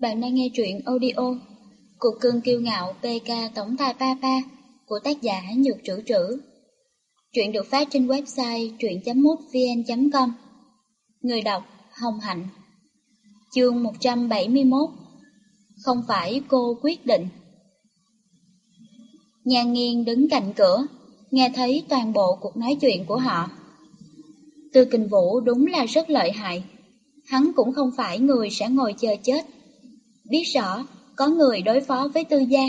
Bạn đang nghe truyện audio Cuộc cưng kiêu ngạo PK Tổng tài Papa của tác giả Nhược Trữ Trữ. Truyện được phát trên website truyện.mútvn.com Người đọc Hồng Hạnh Chương 171 Không phải cô quyết định Nhà nghiêng đứng cạnh cửa, nghe thấy toàn bộ cuộc nói chuyện của họ. Tư Kình Vũ đúng là rất lợi hại. Hắn cũng không phải người sẽ ngồi chờ chết biết rõ có người đối phó với tư gia,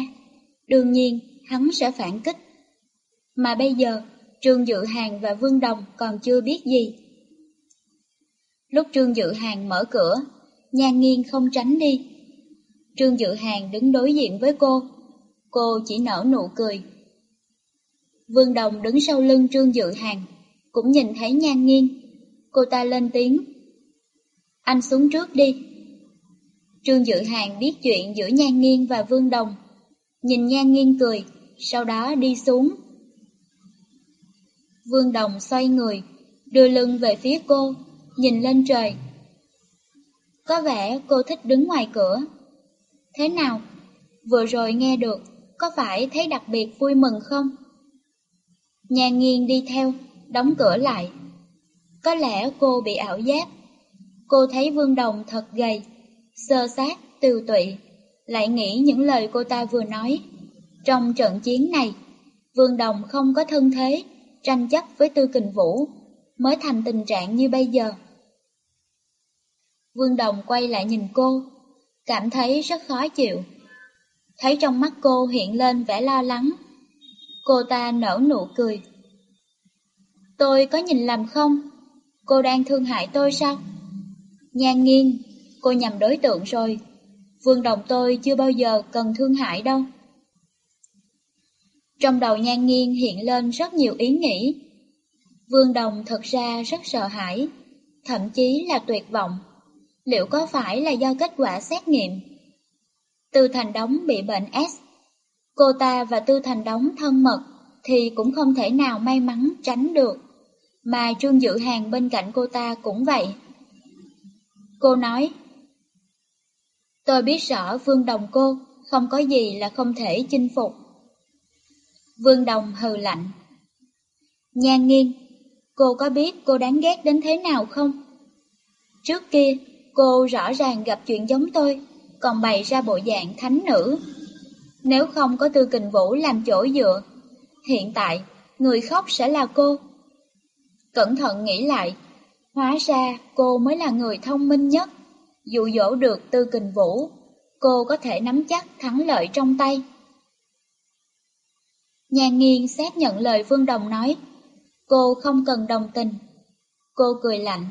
đương nhiên hắn sẽ phản kích. Mà bây giờ, Trương Dự Hàng và Vương Đồng còn chưa biết gì. Lúc Trương Dự Hàng mở cửa, Nhan Nghiên không tránh đi. Trương Dự Hàng đứng đối diện với cô, cô chỉ nở nụ cười. Vương Đồng đứng sau lưng Trương Dự Hàng, cũng nhìn thấy Nhan Nghiên. Cô ta lên tiếng. Anh xuống trước đi. Trương Dự Hàng biết chuyện giữa Nhan Nghiên và Vương Đồng. Nhìn Nhan Nghiên cười, sau đó đi xuống. Vương Đồng xoay người, đưa lưng về phía cô, nhìn lên trời. Có vẻ cô thích đứng ngoài cửa. Thế nào? Vừa rồi nghe được, có phải thấy đặc biệt vui mừng không? Nhan Nghiên đi theo, đóng cửa lại. Có lẽ cô bị ảo giác. Cô thấy Vương Đồng thật gầy, sơ sát, tiêu tụy, lại nghĩ những lời cô ta vừa nói. Trong trận chiến này, Vương Đồng không có thân thế, tranh chấp với Tư Kình Vũ, mới thành tình trạng như bây giờ. Vương Đồng quay lại nhìn cô, cảm thấy rất khó chịu. Thấy trong mắt cô hiện lên vẻ lo lắng. Cô ta nở nụ cười. Tôi có nhìn lầm không? Cô đang thương hại tôi sao? Nhan nghiêng, cô nhầm đối tượng rồi. Vương đồng tôi chưa bao giờ cần thương hại đâu. Trong đầu nhan nghiêng hiện lên rất nhiều ý nghĩ. Vương đồng thật ra rất sợ hãi, thậm chí là tuyệt vọng. Liệu có phải là do kết quả xét nghiệm? Tư Thành Đống bị bệnh S. Cô ta và Tư Thành Đống thân mật thì cũng không thể nào may mắn tránh được. Mà Trương Dự Hàng bên cạnh cô ta cũng vậy. Cô nói, Tôi biết rõ Vương Đồng cô không có gì là không thể chinh phục. Vương Đồng hừ lạnh. Nhan nghiêng, cô có biết cô đáng ghét đến thế nào không? Trước kia, cô rõ ràng gặp chuyện giống tôi, còn bày ra bộ dạng thánh nữ. Nếu không có Tư Kình Vũ làm chỗ dựa, hiện tại người khóc sẽ là cô. Cẩn thận nghĩ lại, hóa ra cô mới là người thông minh nhất dụ dỗ được Tư Kình Vũ, cô có thể nắm chắc thắng lợi trong tay. Nhà nghiên xác nhận lời Vương Đồng nói, cô không cần đồng tình. Cô cười lạnh.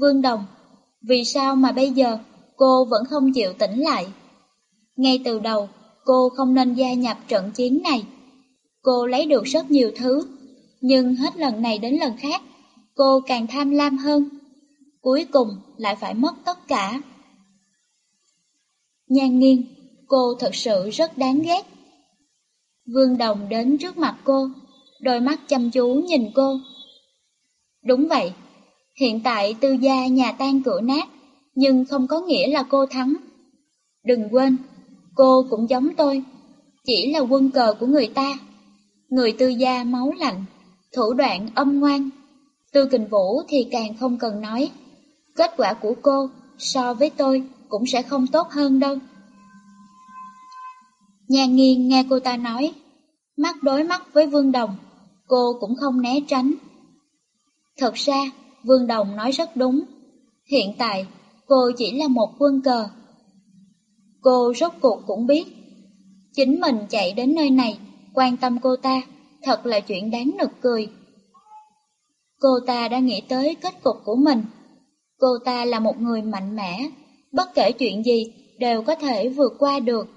Vương Đồng, vì sao mà bây giờ cô vẫn không chịu tỉnh lại? Ngay từ đầu, cô không nên gia nhập trận chiến này. Cô lấy được rất nhiều thứ, nhưng hết lần này đến lần khác, cô càng tham lam hơn cuối cùng lại phải mất tất cả. Nhan nghiêng, cô thật sự rất đáng ghét. Vương Đồng đến trước mặt cô, đôi mắt chăm chú nhìn cô. Đúng vậy, hiện tại tư gia nhà tan cửa nát, nhưng không có nghĩa là cô thắng. Đừng quên, cô cũng giống tôi, chỉ là quân cờ của người ta. Người tư gia máu lạnh, thủ đoạn âm ngoan. Tư kình vũ thì càng không cần nói. Kết quả của cô so với tôi cũng sẽ không tốt hơn đâu. Nhà nghiêng nghe cô ta nói, mắt đối mắt với Vương Đồng, cô cũng không né tránh. Thật ra, Vương Đồng nói rất đúng. Hiện tại, cô chỉ là một quân cờ. Cô rốt cuộc cũng biết, chính mình chạy đến nơi này, quan tâm cô ta, thật là chuyện đáng nực cười. Cô ta đã nghĩ tới kết cục của mình. Cô ta là một người mạnh mẽ, bất kể chuyện gì đều có thể vượt qua được.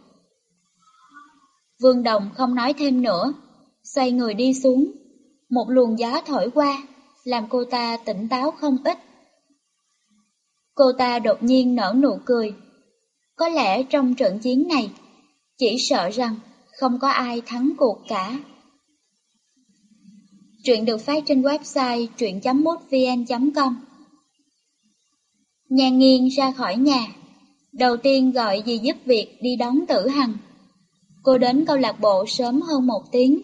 Vương Đồng không nói thêm nữa, xoay người đi xuống. Một luồng gió thổi qua, làm cô ta tỉnh táo không ít. Cô ta đột nhiên nở nụ cười. Có lẽ trong trận chiến này, chỉ sợ rằng không có ai thắng cuộc cả. Truyện được phát trên website truyện.mútvn.com Nhà nghiêng ra khỏi nhà, Đầu tiên gọi dì giúp việc đi đón tử hằng. Cô đến câu lạc bộ sớm hơn một tiếng.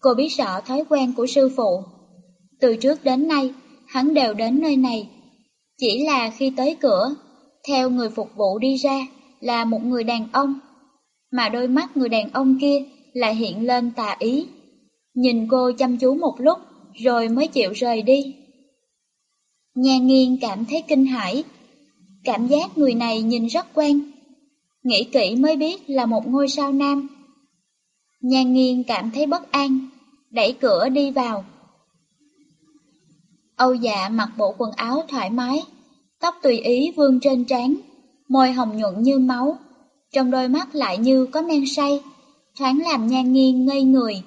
Cô biết rõ thói quen của sư phụ. Từ trước đến nay, hắn đều đến nơi này. Chỉ là khi tới cửa, theo người phục vụ đi ra là một người đàn ông, mà đôi mắt người đàn ông kia lại hiện lên tà ý. Nhìn cô chăm chú một lúc, rồi mới chịu rời đi. Nhà nghiên cảm thấy kinh hãi, cảm giác người này nhìn rất quen. Nghĩ kỹ mới biết là một ngôi sao nam. Nhà nghiên cảm thấy bất an, đẩy cửa đi vào. Âu dạ mặc bộ quần áo thoải mái, tóc tùy ý vương trên trán, môi hồng nhuận như máu, trong đôi mắt lại như có men say, thoáng làm nhan nghiêng ngây người.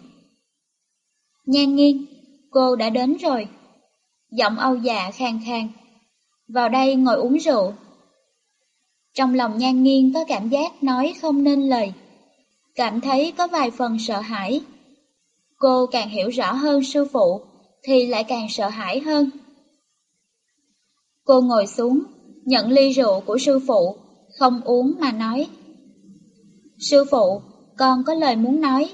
Nhan nghiêng, cô đã đến rồi. Giọng Âu già khang khang. Vào đây ngồi uống rượu. Trong lòng nhan nghiêng có cảm giác nói không nên lời. Cảm thấy có vài phần sợ hãi. Cô càng hiểu rõ hơn sư phụ, thì lại càng sợ hãi hơn. Cô ngồi xuống, nhận ly rượu của sư phụ, không uống mà nói. Sư phụ, con có lời muốn nói.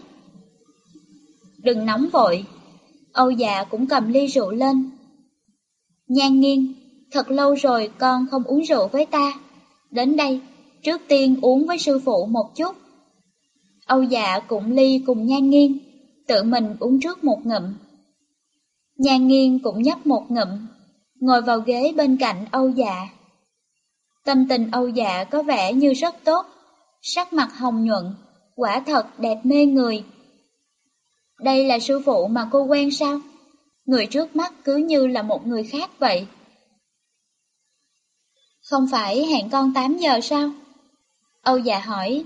Đừng nóng vội. Âu già cũng cầm ly rượu lên. Nhan nghiêng, thật lâu rồi con không uống rượu với ta. Đến đây, trước tiên uống với sư phụ một chút. Âu dạ cũng ly cùng nhan nghiêng, tự mình uống trước một ngụm. Nhan nghiêng cũng nhấp một ngụm, ngồi vào ghế bên cạnh Âu dạ. Tâm tình Âu dạ có vẻ như rất tốt, sắc mặt hồng nhuận, quả thật đẹp mê người. Đây là sư phụ mà cô quen sao? Người trước mắt cứ như là một người khác vậy. Không phải hẹn con 8 giờ sao? Âu dạ hỏi,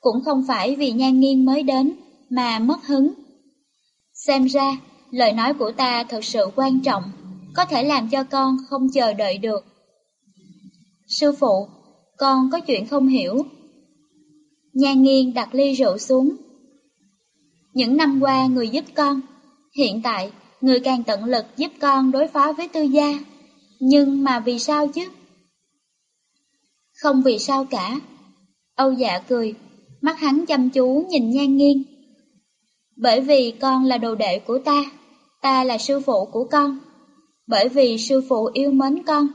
cũng không phải vì nhan nghiêng mới đến mà mất hứng. Xem ra, lời nói của ta thật sự quan trọng, có thể làm cho con không chờ đợi được. Sư phụ, con có chuyện không hiểu. Nhan nghiêng đặt ly rượu xuống. Những năm qua người giúp con, hiện tại người càng tận lực giúp con đối phó với tư gia. Nhưng mà vì sao chứ? Không vì sao cả. Âu dạ cười, mắt hắn chăm chú nhìn nhan nghiêng. Bởi vì con là đồ đệ của ta, ta là sư phụ của con. Bởi vì sư phụ yêu mến con,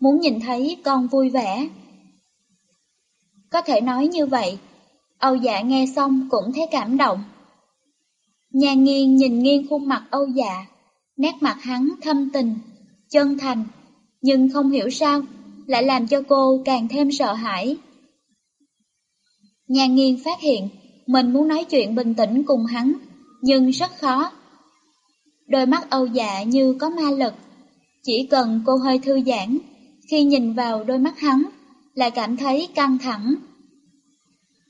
muốn nhìn thấy con vui vẻ. Có thể nói như vậy, Âu dạ nghe xong cũng thấy cảm động. Nhà nghiêng nhìn nghiêng khuôn mặt Âu dạ, nét mặt hắn thâm tình, chân thành, nhưng không hiểu sao, lại làm cho cô càng thêm sợ hãi. Nhà Nghiên phát hiện, mình muốn nói chuyện bình tĩnh cùng hắn, nhưng rất khó. Đôi mắt Âu dạ như có ma lực, chỉ cần cô hơi thư giãn, khi nhìn vào đôi mắt hắn, lại cảm thấy căng thẳng.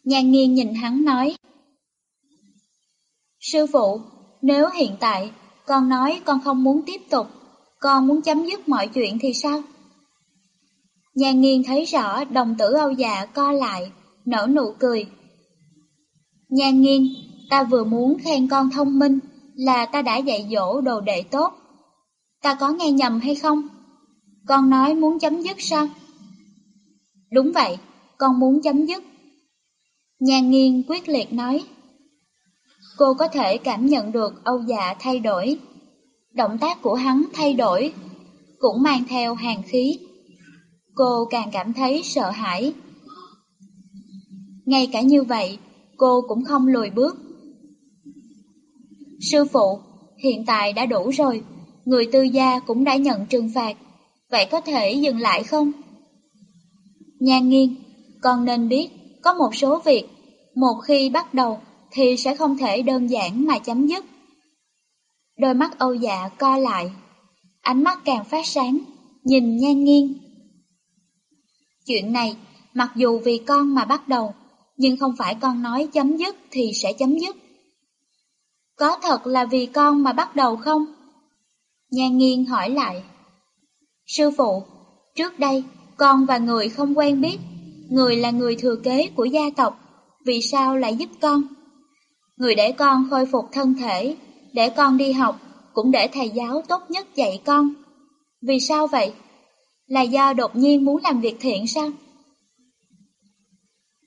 Nhan Nghiên nhìn hắn nói, Sư phụ, nếu hiện tại con nói con không muốn tiếp tục, con muốn chấm dứt mọi chuyện thì sao? Nhan nghiêng thấy rõ đồng tử Âu dạ co lại, nở nụ cười. Nhan nghiêng, ta vừa muốn khen con thông minh là ta đã dạy dỗ đồ đệ tốt. Ta có nghe nhầm hay không? Con nói muốn chấm dứt sao? Đúng vậy, con muốn chấm dứt. Nhan nghiêng quyết liệt nói. Cô có thể cảm nhận được Âu dạ thay đổi. Động tác của hắn thay đổi, cũng mang theo hàng khí. Cô càng cảm thấy sợ hãi. Ngay cả như vậy, cô cũng không lùi bước. Sư phụ, hiện tại đã đủ rồi, người tư gia cũng đã nhận trừng phạt, vậy có thể dừng lại không? Nhan nghiêng, con nên biết, có một số việc, một khi bắt đầu thì sẽ không thể đơn giản mà chấm dứt. Đôi mắt Âu dạ co lại, ánh mắt càng phát sáng, nhìn nhan nghiêng. Chuyện này, mặc dù vì con mà bắt đầu, nhưng không phải con nói chấm dứt thì sẽ chấm dứt. Có thật là vì con mà bắt đầu không? Nhan nghiêng hỏi lại. Sư phụ, trước đây con và người không quen biết, người là người thừa kế của gia tộc, vì sao lại giúp con? Người để con khôi phục thân thể, để con đi học, cũng để thầy giáo tốt nhất dạy con. Vì sao vậy? Là do đột nhiên muốn làm việc thiện sao?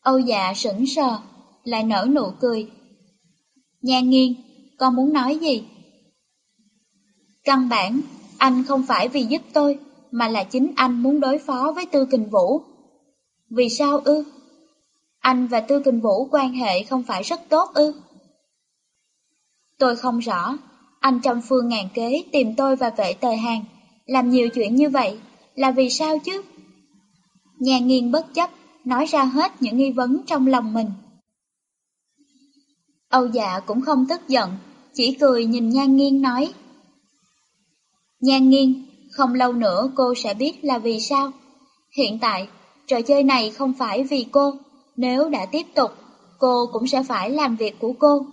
Âu dạ sững sờ, lại nở nụ cười. Nhan nghiêng, con muốn nói gì? Căn bản, anh không phải vì giúp tôi, mà là chính anh muốn đối phó với Tư Kình Vũ. Vì sao ư? Anh và Tư Kình Vũ quan hệ không phải rất tốt ư? Tôi không rõ, anh trong phương ngàn kế tìm tôi và vệ tờ hàng, làm nhiều chuyện như vậy, là vì sao chứ? Nhà nghiên bất chấp, nói ra hết những nghi vấn trong lòng mình. Âu dạ cũng không tức giận, chỉ cười nhìn Nhan Nghiên nói. Nhan Nghiên, không lâu nữa cô sẽ biết là vì sao. Hiện tại, trò chơi này không phải vì cô, nếu đã tiếp tục, cô cũng sẽ phải làm việc của cô.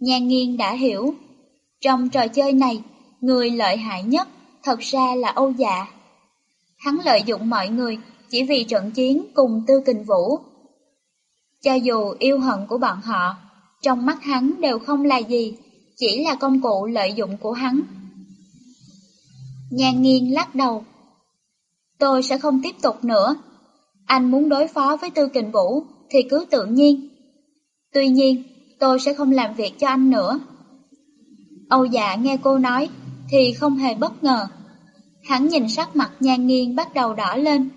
Nhan Nghiên đã hiểu, trong trò chơi này, người lợi hại nhất thật ra là Âu Dạ. Hắn lợi dụng mọi người chỉ vì trận chiến cùng Tư Kình Vũ. Cho dù yêu hận của bọn họ, trong mắt hắn đều không là gì, chỉ là công cụ lợi dụng của hắn. Nhan nghiêng lắc đầu. Tôi sẽ không tiếp tục nữa. Anh muốn đối phó với Tư Kình Vũ thì cứ tự nhiên. Tuy nhiên, tôi sẽ không làm việc cho anh nữa. Âu dạ nghe cô nói thì không hề bất ngờ. Hắn nhìn sắc mặt nhan nghiêng bắt đầu đỏ lên.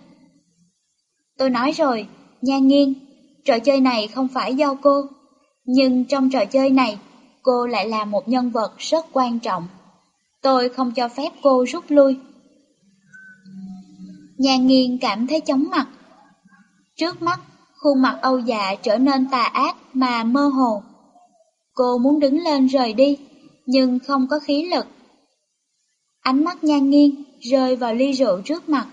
Tôi nói rồi, nhan nghiêng, trò chơi này không phải do cô. Nhưng trong trò chơi này, cô lại là một nhân vật rất quan trọng. Tôi không cho phép cô rút lui. Nhan nghiêng cảm thấy chóng mặt. Trước mắt, khuôn mặt Âu dạ trở nên tà ác mà mơ hồ. Cô muốn đứng lên rời đi, nhưng không có khí lực. Ánh mắt nhan nghiêng rơi vào ly rượu trước mặt.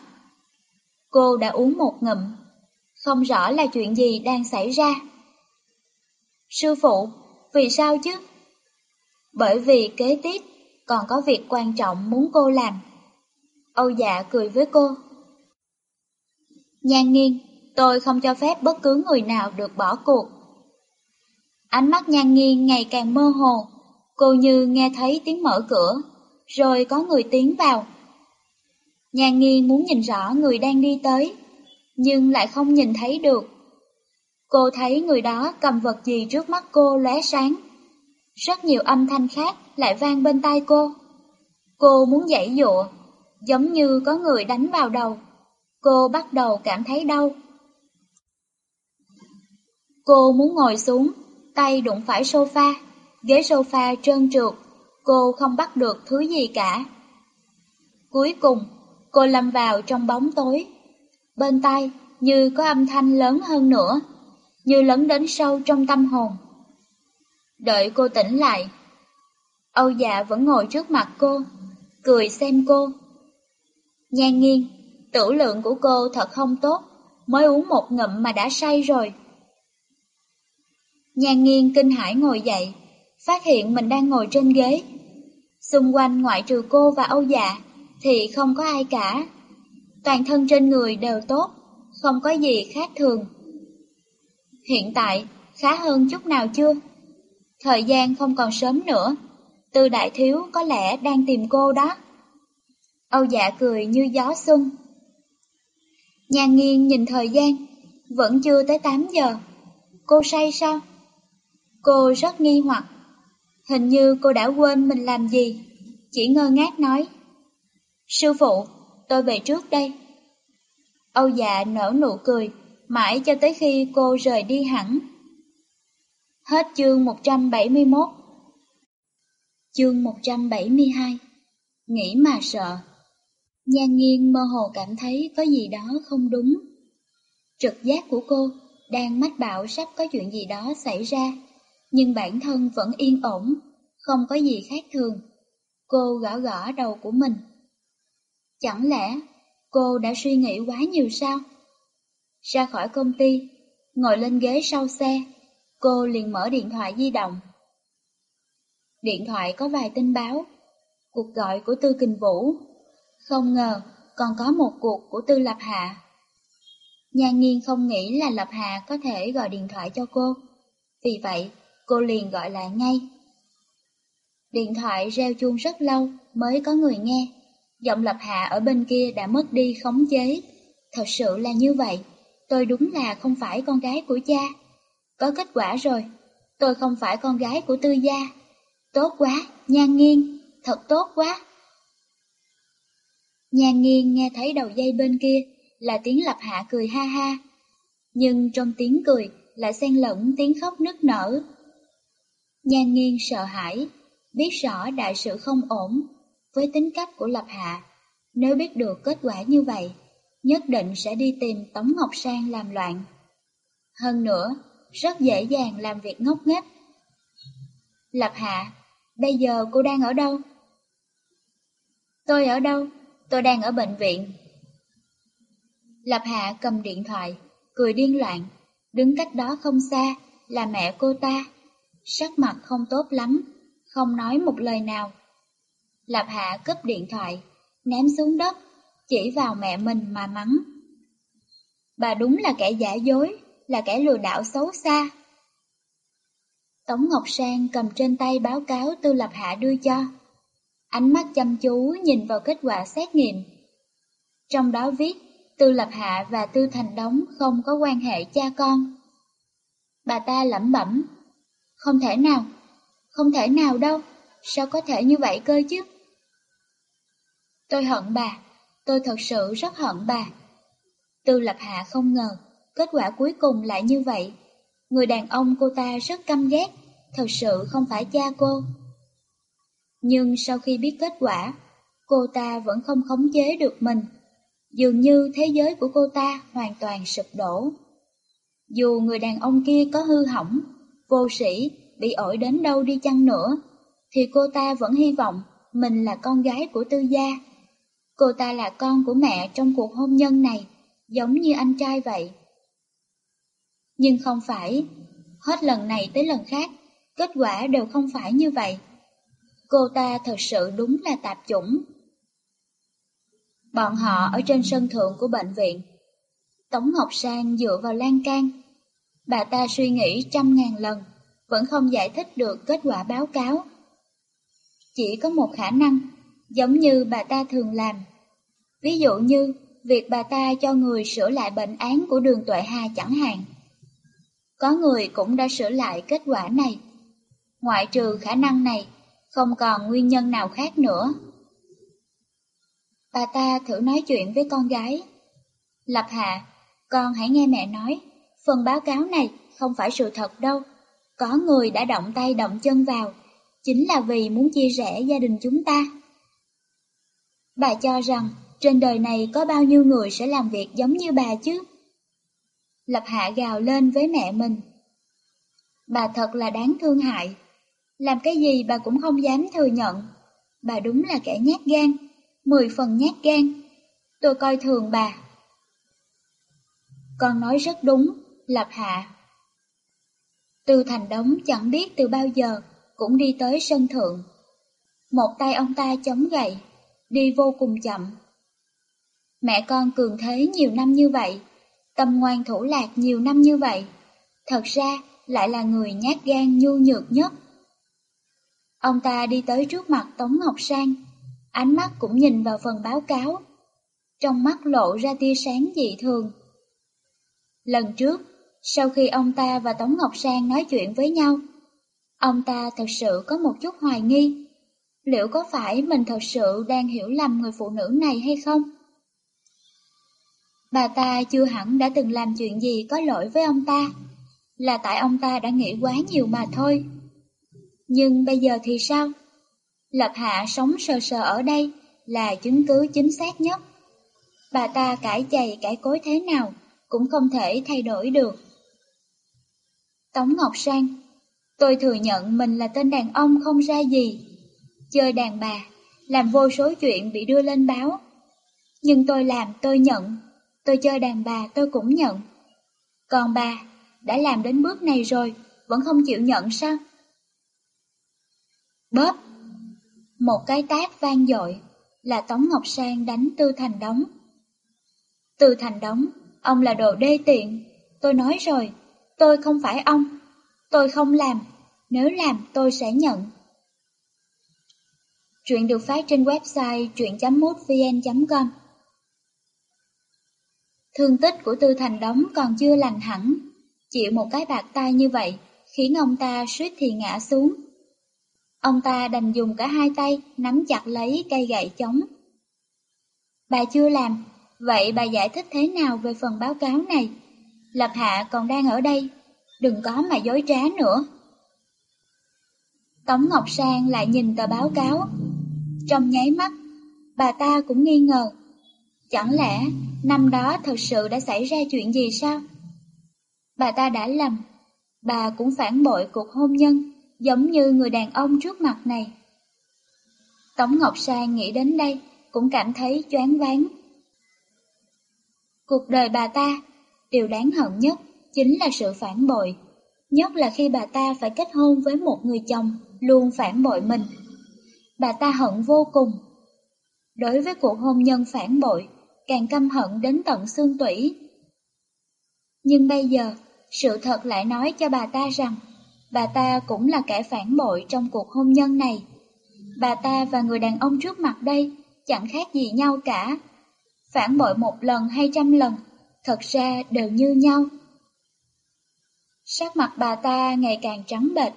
Cô đã uống một ngụm, không rõ là chuyện gì đang xảy ra. Sư phụ, vì sao chứ? Bởi vì kế tiếp còn có việc quan trọng muốn cô làm. Âu dạ cười với cô. Nhan nghiêng, tôi không cho phép bất cứ người nào được bỏ cuộc. Ánh mắt nhan nghiêng ngày càng mơ hồ, cô như nghe thấy tiếng mở cửa, rồi có người tiến vào. Nhan nghiêng muốn nhìn rõ người đang đi tới, nhưng lại không nhìn thấy được. Cô thấy người đó cầm vật gì trước mắt cô lóe sáng. Rất nhiều âm thanh khác lại vang bên tai cô. Cô muốn dãy dụa, giống như có người đánh vào đầu. Cô bắt đầu cảm thấy đau. Cô muốn ngồi xuống, tay đụng phải sofa, ghế sofa trơn trượt, cô không bắt được thứ gì cả. Cuối cùng, cô lâm vào trong bóng tối. Bên tai như có âm thanh lớn hơn nữa, như lấn đến sâu trong tâm hồn. Đợi cô tỉnh lại, Âu dạ vẫn ngồi trước mặt cô, cười xem cô. Nhan nghiêng, tử lượng của cô thật không tốt, mới uống một ngụm mà đã say rồi. Nhan nghiêng kinh hãi ngồi dậy, phát hiện mình đang ngồi trên ghế. Xung quanh ngoại trừ cô và Âu dạ, thì không có ai cả. Toàn thân trên người đều tốt, không có gì khác thường. Hiện tại, khá hơn chút nào chưa? Thời gian không còn sớm nữa, từ đại thiếu có lẽ đang tìm cô đó. Âu dạ cười như gió xuân. Nhan nghiêng nhìn thời gian, vẫn chưa tới 8 giờ. Cô say sao? Cô rất nghi hoặc. Hình như cô đã quên mình làm gì, chỉ ngơ ngác nói. Sư phụ, tôi về trước đây. Âu dạ nở nụ cười, mãi cho tới khi cô rời đi hẳn. Hết chương 171 Chương 172 Nghĩ mà sợ Nhan nghiêng mơ hồ cảm thấy có gì đó không đúng. Trực giác của cô đang mách bảo sắp có chuyện gì đó xảy ra, nhưng bản thân vẫn yên ổn, không có gì khác thường. Cô gõ gõ đầu của mình. Chẳng lẽ cô đã suy nghĩ quá nhiều sao? Ra khỏi công ty, ngồi lên ghế sau xe, cô liền mở điện thoại di động. Điện thoại có vài tin báo, cuộc gọi của Tư Kình Vũ. Không ngờ còn có một cuộc của Tư Lập Hạ. Nhan Nghiên không nghĩ là Lập Hạ có thể gọi điện thoại cho cô, vì vậy cô liền gọi lại ngay. Điện thoại reo chuông rất lâu mới có người nghe. Giọng Lập Hạ ở bên kia đã mất đi khống chế. Thật sự là như vậy. tôi đúng là không phải con gái của cha. Có kết quả rồi, tôi không phải con gái của tư gia. Tốt quá, nhan nghiêng, thật tốt quá. Nhan nghiêng nghe thấy đầu dây bên kia là tiếng lập hạ cười ha ha. Nhưng trong tiếng cười lại xen lẫn tiếng khóc nức nở. Nhan nghiêng sợ hãi, biết rõ đại sự không ổn với tính cách của lập hạ. Nếu biết được kết quả như vậy, nhất định sẽ đi tìm Tống Ngọc Sang làm loạn. Hơn nữa, rất dễ dàng làm việc ngốc nghếch. Lập Hạ, bây giờ cô đang ở đâu? Tôi ở đâu? Tôi đang ở bệnh viện. Lập Hạ cầm điện thoại, cười điên loạn, đứng cách đó không xa là mẹ cô ta. Sắc mặt không tốt lắm, không nói một lời nào. Lập Hạ cướp điện thoại, ném xuống đất, chỉ vào mẹ mình mà mắng. Bà đúng là kẻ giả dối, là kẻ lừa đảo xấu xa. Tống Ngọc Sang cầm trên tay báo cáo Tư Lập Hạ đưa cho. Ánh mắt chăm chú nhìn vào kết quả xét nghiệm. Trong đó viết Tư Lập Hạ và Tư Thành Đống không có quan hệ cha con. Bà ta lẩm bẩm. Không thể nào, không thể nào đâu, sao có thể như vậy cơ chứ? Tôi hận bà, tôi thật sự rất hận bà. Tư Lập Hạ không ngờ, kết quả cuối cùng lại như vậy. Người đàn ông cô ta rất căm ghét, thật sự không phải cha cô. Nhưng sau khi biết kết quả, cô ta vẫn không khống chế được mình. Dường như thế giới của cô ta hoàn toàn sụp đổ. Dù người đàn ông kia có hư hỏng, vô sĩ, bị ổi đến đâu đi chăng nữa, thì cô ta vẫn hy vọng mình là con gái của tư gia. Cô ta là con của mẹ trong cuộc hôn nhân này, giống như anh trai vậy. Nhưng không phải, hết lần này tới lần khác, kết quả đều không phải như vậy. Cô ta thật sự đúng là tạp chủng. Bọn họ ở trên sân thượng của bệnh viện. Tống Ngọc Sang dựa vào lan can. Bà ta suy nghĩ trăm ngàn lần, vẫn không giải thích được kết quả báo cáo. Chỉ có một khả năng, giống như bà ta thường làm. Ví dụ như, việc bà ta cho người sửa lại bệnh án của đường Tuệ Hà chẳng hạn. Có người cũng đã sửa lại kết quả này. Ngoại trừ khả năng này, không còn nguyên nhân nào khác nữa. Bà ta thử nói chuyện với con gái. Lập Hạ, con hãy nghe mẹ nói, phần báo cáo này không phải sự thật đâu. Có người đã động tay động chân vào, chính là vì muốn chia rẽ gia đình chúng ta. Bà cho rằng trên đời này có bao nhiêu người sẽ làm việc giống như bà chứ? Lập Hạ gào lên với mẹ mình. Bà thật là đáng thương hại. Làm cái gì bà cũng không dám thừa nhận. Bà đúng là kẻ nhát gan, mười phần nhát gan. Tôi coi thường bà. Con nói rất đúng, Lập Hạ. Từ thành đống chẳng biết từ bao giờ cũng đi tới sân thượng. Một tay ông ta chống gậy, đi vô cùng chậm. Mẹ con cường thế nhiều năm như vậy, tâm ngoan thủ lạc nhiều năm như vậy, thật ra lại là người nhát gan nhu nhược nhất. Ông ta đi tới trước mặt Tống Ngọc Sang, ánh mắt cũng nhìn vào phần báo cáo. Trong mắt lộ ra tia sáng dị thường. Lần trước, sau khi ông ta và Tống Ngọc Sang nói chuyện với nhau, ông ta thật sự có một chút hoài nghi. Liệu có phải mình thật sự đang hiểu lầm người phụ nữ này hay không? Bà ta chưa hẳn đã từng làm chuyện gì có lỗi với ông ta, là tại ông ta đã nghĩ quá nhiều mà thôi. Nhưng bây giờ thì sao? Lập Hạ sống sờ sờ ở đây là chứng cứ chính xác nhất. Bà ta cãi chày cãi cối thế nào cũng không thể thay đổi được. Tống Ngọc Sang Tôi thừa nhận mình là tên đàn ông không ra gì. Chơi đàn bà, làm vô số chuyện bị đưa lên báo. Nhưng tôi làm tôi nhận, tôi chơi đàn bà tôi cũng nhận. Còn bà, đã làm đến bước này rồi, vẫn không chịu nhận sao? Bóp! Một cái tát vang dội là Tống Ngọc Sang đánh Tư Thành Đống. Tư Thành Đống, ông là đồ đê tiện. Tôi nói rồi, tôi không phải ông. Tôi không làm, nếu làm tôi sẽ nhận. Chuyện được phát trên website chuyện.mútvn.com Thương tích của Tư Thành Đống còn chưa lành hẳn, chịu một cái bạc tay như vậy khiến ông ta suýt thì ngã xuống. Ông ta đành dùng cả hai tay nắm chặt lấy cây gậy chống. Bà chưa làm, vậy bà giải thích thế nào về phần báo cáo này? Lập Hạ còn đang ở đây, đừng có mà dối trá nữa. Tống Ngọc Sang lại nhìn tờ báo cáo. Trong nháy mắt, bà ta cũng nghi ngờ. Chẳng lẽ năm đó thật sự đã xảy ra chuyện gì sao? Bà ta đã lầm, bà cũng phản bội cuộc hôn nhân giống như người đàn ông trước mặt này. Tống Ngọc Sang nghĩ đến đây cũng cảm thấy choáng váng. Cuộc đời bà ta, điều đáng hận nhất chính là sự phản bội, nhất là khi bà ta phải kết hôn với một người chồng luôn phản bội mình. Bà ta hận vô cùng. Đối với cuộc hôn nhân phản bội, càng căm hận đến tận xương tủy. Nhưng bây giờ, sự thật lại nói cho bà ta rằng, bà ta cũng là kẻ phản bội trong cuộc hôn nhân này. Bà ta và người đàn ông trước mặt đây chẳng khác gì nhau cả. Phản bội một lần hay trăm lần, thật ra đều như nhau. Sắc mặt bà ta ngày càng trắng bệch,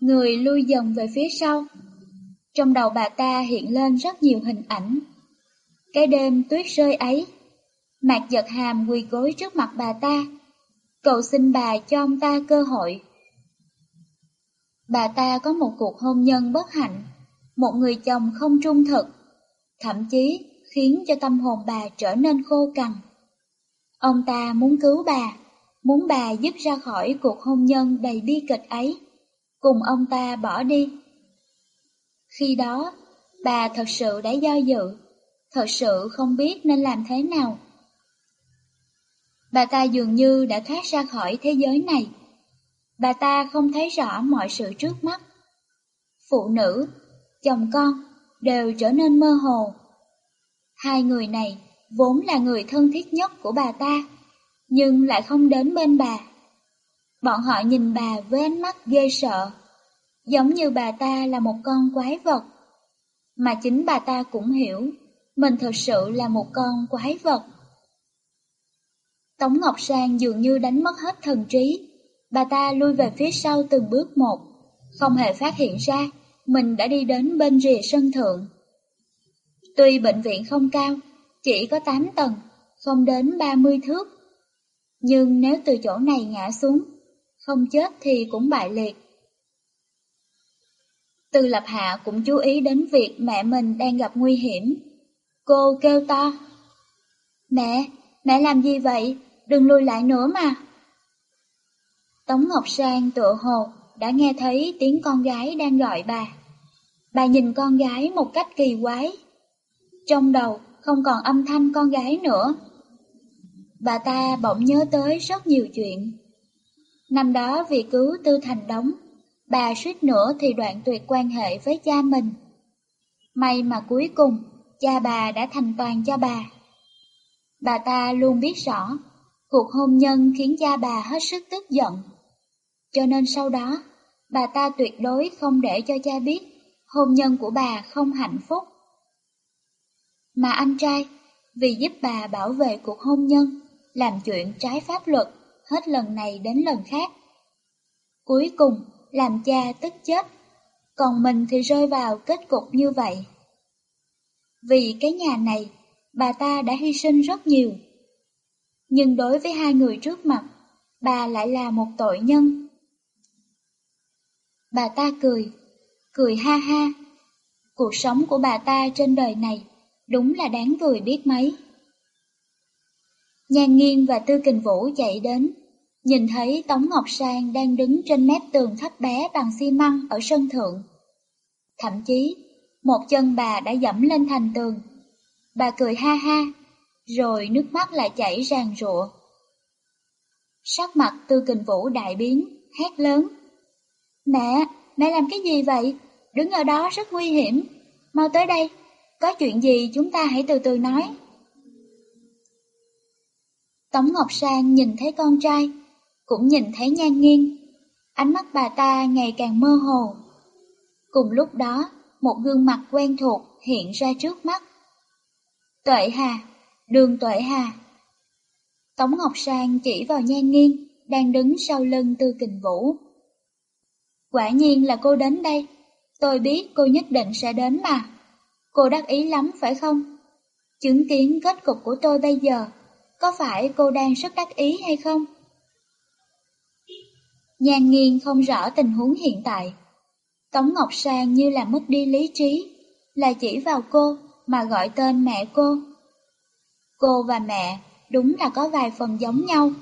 người lui dần về phía sau. Trong đầu bà ta hiện lên rất nhiều hình ảnh. Cái đêm tuyết rơi ấy, Mạc giật hàm quỳ gối trước mặt bà ta, cầu xin bà cho ông ta cơ hội. Bà ta có một cuộc hôn nhân bất hạnh, một người chồng không trung thực, thậm chí khiến cho tâm hồn bà trở nên khô cằn. Ông ta muốn cứu bà, muốn bà giúp ra khỏi cuộc hôn nhân đầy bi kịch ấy, cùng ông ta bỏ đi. Khi đó, bà thật sự đã do dự, thật sự không biết nên làm thế nào. Bà ta dường như đã thoát ra khỏi thế giới này. Bà ta không thấy rõ mọi sự trước mắt. Phụ nữ, chồng con đều trở nên mơ hồ. Hai người này vốn là người thân thiết nhất của bà ta, nhưng lại không đến bên bà. Bọn họ nhìn bà với ánh mắt ghê sợ, giống như bà ta là một con quái vật. Mà chính bà ta cũng hiểu, mình thật sự là một con quái vật. Tống Ngọc Sang dường như đánh mất hết thần trí, bà ta lui về phía sau từng bước một, không hề phát hiện ra mình đã đi đến bên rìa sân thượng. Tuy bệnh viện không cao, chỉ có 8 tầng, không đến 30 thước. Nhưng nếu từ chỗ này ngã xuống, không chết thì cũng bại liệt. Từ lập hạ cũng chú ý đến việc mẹ mình đang gặp nguy hiểm. Cô kêu to. Mẹ, mẹ làm gì vậy? Đừng lùi lại nữa mà. Tống Ngọc Sang tựa hồ đã nghe thấy tiếng con gái đang gọi bà. Bà nhìn con gái một cách kỳ quái. Trong đầu không còn âm thanh con gái nữa. Bà ta bỗng nhớ tới rất nhiều chuyện. Năm đó vì cứu Tư Thành Đống, bà suýt nữa thì đoạn tuyệt quan hệ với cha mình. May mà cuối cùng, cha bà đã thành toàn cho bà. Bà ta luôn biết rõ, cuộc hôn nhân khiến cha bà hết sức tức giận. Cho nên sau đó, bà ta tuyệt đối không để cho cha biết hôn nhân của bà không hạnh phúc. Mà anh trai, vì giúp bà bảo vệ cuộc hôn nhân, làm chuyện trái pháp luật hết lần này đến lần khác. Cuối cùng, làm cha tức chết, còn mình thì rơi vào kết cục như vậy. Vì cái nhà này, bà ta đã hy sinh rất nhiều. Nhưng đối với hai người trước mặt, bà lại là một tội nhân. Bà ta cười, cười ha ha. Cuộc sống của bà ta trên đời này đúng là đáng cười biết mấy. Nhan Nghiên và Tư Kình Vũ chạy đến, nhìn thấy Tống Ngọc Sang đang đứng trên mép tường thấp bé bằng xi măng ở sân thượng. Thậm chí, một chân bà đã dẫm lên thành tường. Bà cười ha ha, rồi nước mắt lại chảy ràng rụa. Sắc mặt Tư Kình Vũ đại biến, hét lớn. Mẹ, mẹ làm cái gì vậy? Đứng ở đó rất nguy hiểm. Mau tới đây, có chuyện gì chúng ta hãy từ từ nói. Tống Ngọc Sang nhìn thấy con trai, cũng nhìn thấy nhan nghiêng. Ánh mắt bà ta ngày càng mơ hồ. Cùng lúc đó, một gương mặt quen thuộc hiện ra trước mắt. Tuệ Hà, đường Tuệ Hà. Tống Ngọc Sang chỉ vào nhan nghiêng, đang đứng sau lưng Tư Kình Vũ. Quả nhiên là cô đến đây, tôi biết cô nhất định sẽ đến mà. Cô đắc ý lắm phải không? Chứng kiến kết cục của tôi bây giờ, có phải cô đang rất đắc ý hay không? Nhan nghiêng không rõ tình huống hiện tại. Tống Ngọc Sang như là mất đi lý trí, là chỉ vào cô mà gọi tên mẹ cô. Cô và mẹ đúng là có vài phần giống nhau,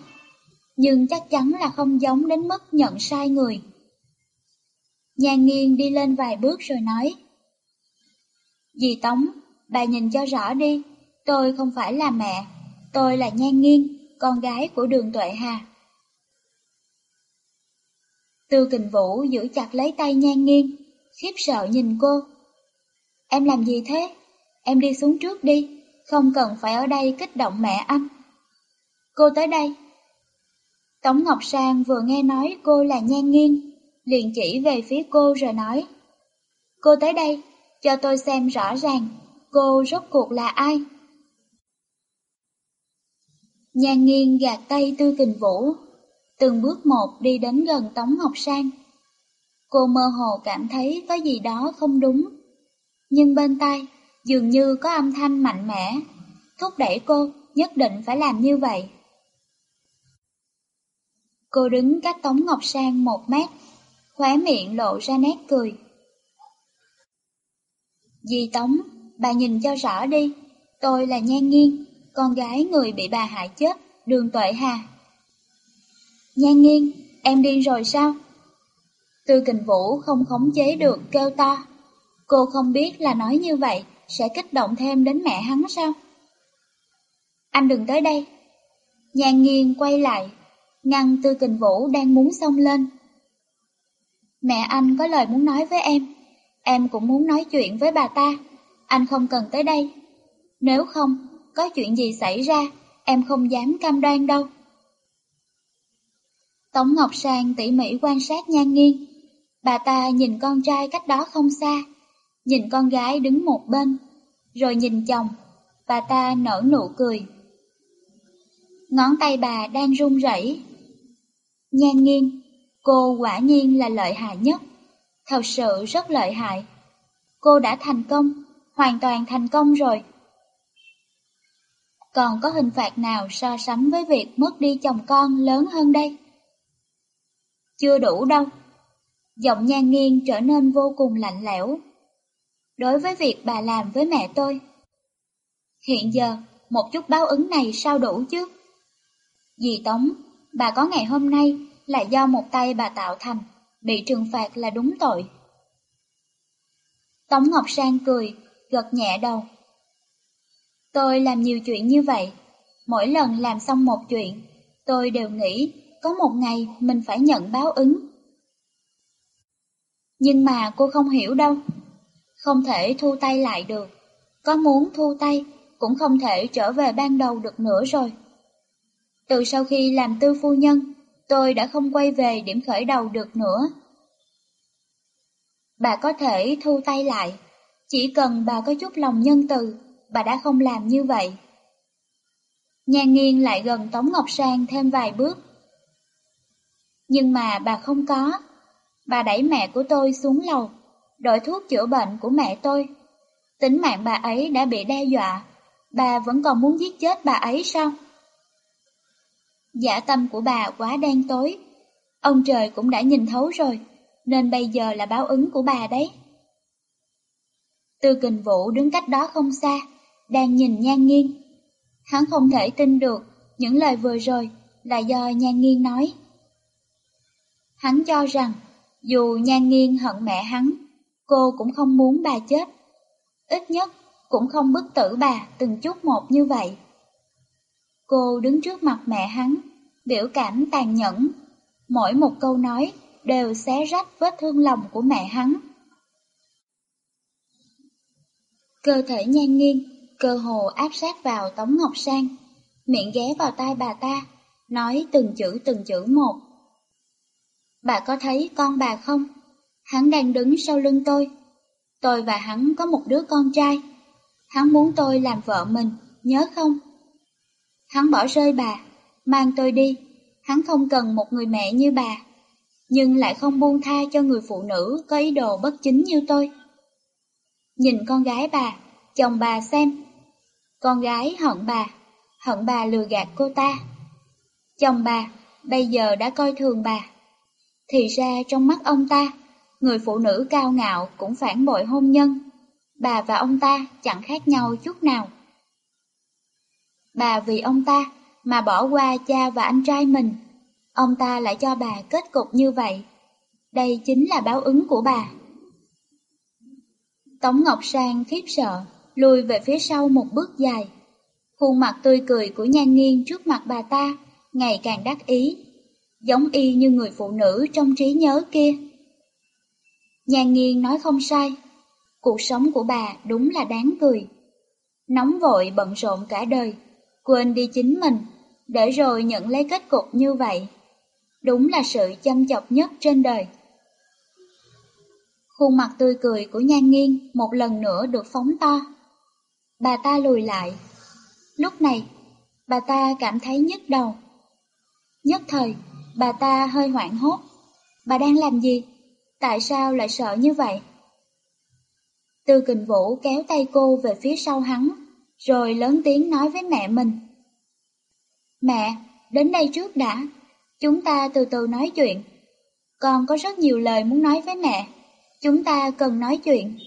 nhưng chắc chắn là không giống đến mức nhận sai người. Nhan nghiêng đi lên vài bước rồi nói. Dì Tống, bà nhìn cho rõ đi, tôi không phải là mẹ, tôi là Nhan Nghiên, con gái của đường Tuệ Hà. Tư kình vũ giữ chặt lấy tay Nhan Nghiên, khiếp sợ nhìn cô. Em làm gì thế? Em đi xuống trước đi, không cần phải ở đây kích động mẹ anh. Cô tới đây. Tống Ngọc Sang vừa nghe nói cô là Nhan Nghiên, liền chỉ về phía cô rồi nói. Cô tới đây, cho tôi xem rõ ràng, cô rốt cuộc là ai? Nhan nghiêng gạt tay Tư Kình Vũ, từng bước một đi đến gần Tống Ngọc Sang. Cô mơ hồ cảm thấy có gì đó không đúng, nhưng bên tai dường như có âm thanh mạnh mẽ, thúc đẩy cô nhất định phải làm như vậy. Cô đứng cách Tống Ngọc Sang một mét, khóe miệng lộ ra nét cười. Dì Tống, bà nhìn cho rõ đi, tôi là Nhan Nghiên, con gái người bị bà hại chết, đường tuệ hà. Nhan Nghiên, em điên rồi sao? Tư kình vũ không khống chế được kêu to. Cô không biết là nói như vậy sẽ kích động thêm đến mẹ hắn sao? Anh đừng tới đây. Nhan nghiêng quay lại, ngăn tư kình vũ đang muốn xông lên. Mẹ anh có lời muốn nói với em, em cũng muốn nói chuyện với bà ta, anh không cần tới đây. Nếu không, có chuyện gì xảy ra, em không dám cam đoan đâu. Tống Ngọc Sang tỉ mỉ quan sát nhan nghiêng, bà ta nhìn con trai cách đó không xa, nhìn con gái đứng một bên, rồi nhìn chồng, bà ta nở nụ cười. Ngón tay bà đang run rẩy. Nhan nghiêng, cô quả nhiên là lợi hại nhất, thật sự rất lợi hại. Cô đã thành công, hoàn toàn thành công rồi. Còn có hình phạt nào so sánh với việc mất đi chồng con lớn hơn đây? Chưa đủ đâu. Giọng nhan nghiêng trở nên vô cùng lạnh lẽo. Đối với việc bà làm với mẹ tôi, hiện giờ một chút báo ứng này sao đủ chứ? Dì Tống, bà có ngày hôm nay là do một tay bà tạo thành, bị trừng phạt là đúng tội. Tống Ngọc Sang cười, gật nhẹ đầu. Tôi làm nhiều chuyện như vậy, mỗi lần làm xong một chuyện, tôi đều nghĩ có một ngày mình phải nhận báo ứng. Nhưng mà cô không hiểu đâu, không thể thu tay lại được, có muốn thu tay cũng không thể trở về ban đầu được nữa rồi. Từ sau khi làm tư phu nhân, tôi đã không quay về điểm khởi đầu được nữa. Bà có thể thu tay lại, chỉ cần bà có chút lòng nhân từ, bà đã không làm như vậy. Nhan nghiêng lại gần Tống Ngọc Sang thêm vài bước. Nhưng mà bà không có. Bà đẩy mẹ của tôi xuống lầu, đổi thuốc chữa bệnh của mẹ tôi. Tính mạng bà ấy đã bị đe dọa, bà vẫn còn muốn giết chết bà ấy sao? Giả tâm của bà quá đen tối. Ông trời cũng đã nhìn thấu rồi, nên bây giờ là báo ứng của bà đấy. Tư kình vũ đứng cách đó không xa, đang nhìn nhan nghiêng. Hắn không thể tin được những lời vừa rồi là do nhan nghiêng nói. Hắn cho rằng, dù nhan nghiêng hận mẹ hắn, cô cũng không muốn bà chết. Ít nhất cũng không bức tử bà từng chút một như vậy. Cô đứng trước mặt mẹ hắn, biểu cảm tàn nhẫn. Mỗi một câu nói đều xé rách vết thương lòng của mẹ hắn. Cơ thể nhan nghiêng, cơ hồ áp sát vào Tống Ngọc Sang, miệng ghé vào tai bà ta, nói từng chữ từng chữ một. Bà có thấy con bà không? Hắn đang đứng sau lưng tôi. Tôi và hắn có một đứa con trai. Hắn muốn tôi làm vợ mình, nhớ không? Hắn bỏ rơi bà, mang tôi đi, hắn không cần một người mẹ như bà, nhưng lại không buông tha cho người phụ nữ có ý đồ bất chính như tôi. Nhìn con gái bà, chồng bà xem. Con gái hận bà, hận bà lừa gạt cô ta. Chồng bà, bây giờ đã coi thường bà. Thì ra trong mắt ông ta, người phụ nữ cao ngạo cũng phản bội hôn nhân. Bà và ông ta chẳng khác nhau chút nào. Bà vì ông ta mà bỏ qua cha và anh trai mình, ông ta lại cho bà kết cục như vậy. Đây chính là báo ứng của bà. Tống Ngọc Sang khiếp sợ, lùi về phía sau một bước dài. Khuôn mặt tươi cười của nhan nghiêng trước mặt bà ta ngày càng đắc ý, giống y như người phụ nữ trong trí nhớ kia. Nhan nghiêng nói không sai, cuộc sống của bà đúng là đáng cười. Nóng vội bận rộn cả đời, quên đi chính mình, để rồi nhận lấy kết cục như vậy. Đúng là sự chăm chọc nhất trên đời. Khuôn mặt tươi cười của nhan nghiêng một lần nữa được phóng to. Bà ta lùi lại. Lúc này, bà ta cảm thấy nhức đầu. Nhất thời, bà ta hơi hoảng hốt. Bà đang làm gì? Tại sao lại sợ như vậy? Tư kình vũ kéo tay cô về phía sau hắn, rồi lớn tiếng nói với mẹ mình. Mẹ, đến đây trước đã, chúng ta từ từ nói chuyện. Con có rất nhiều lời muốn nói với mẹ, chúng ta cần nói chuyện.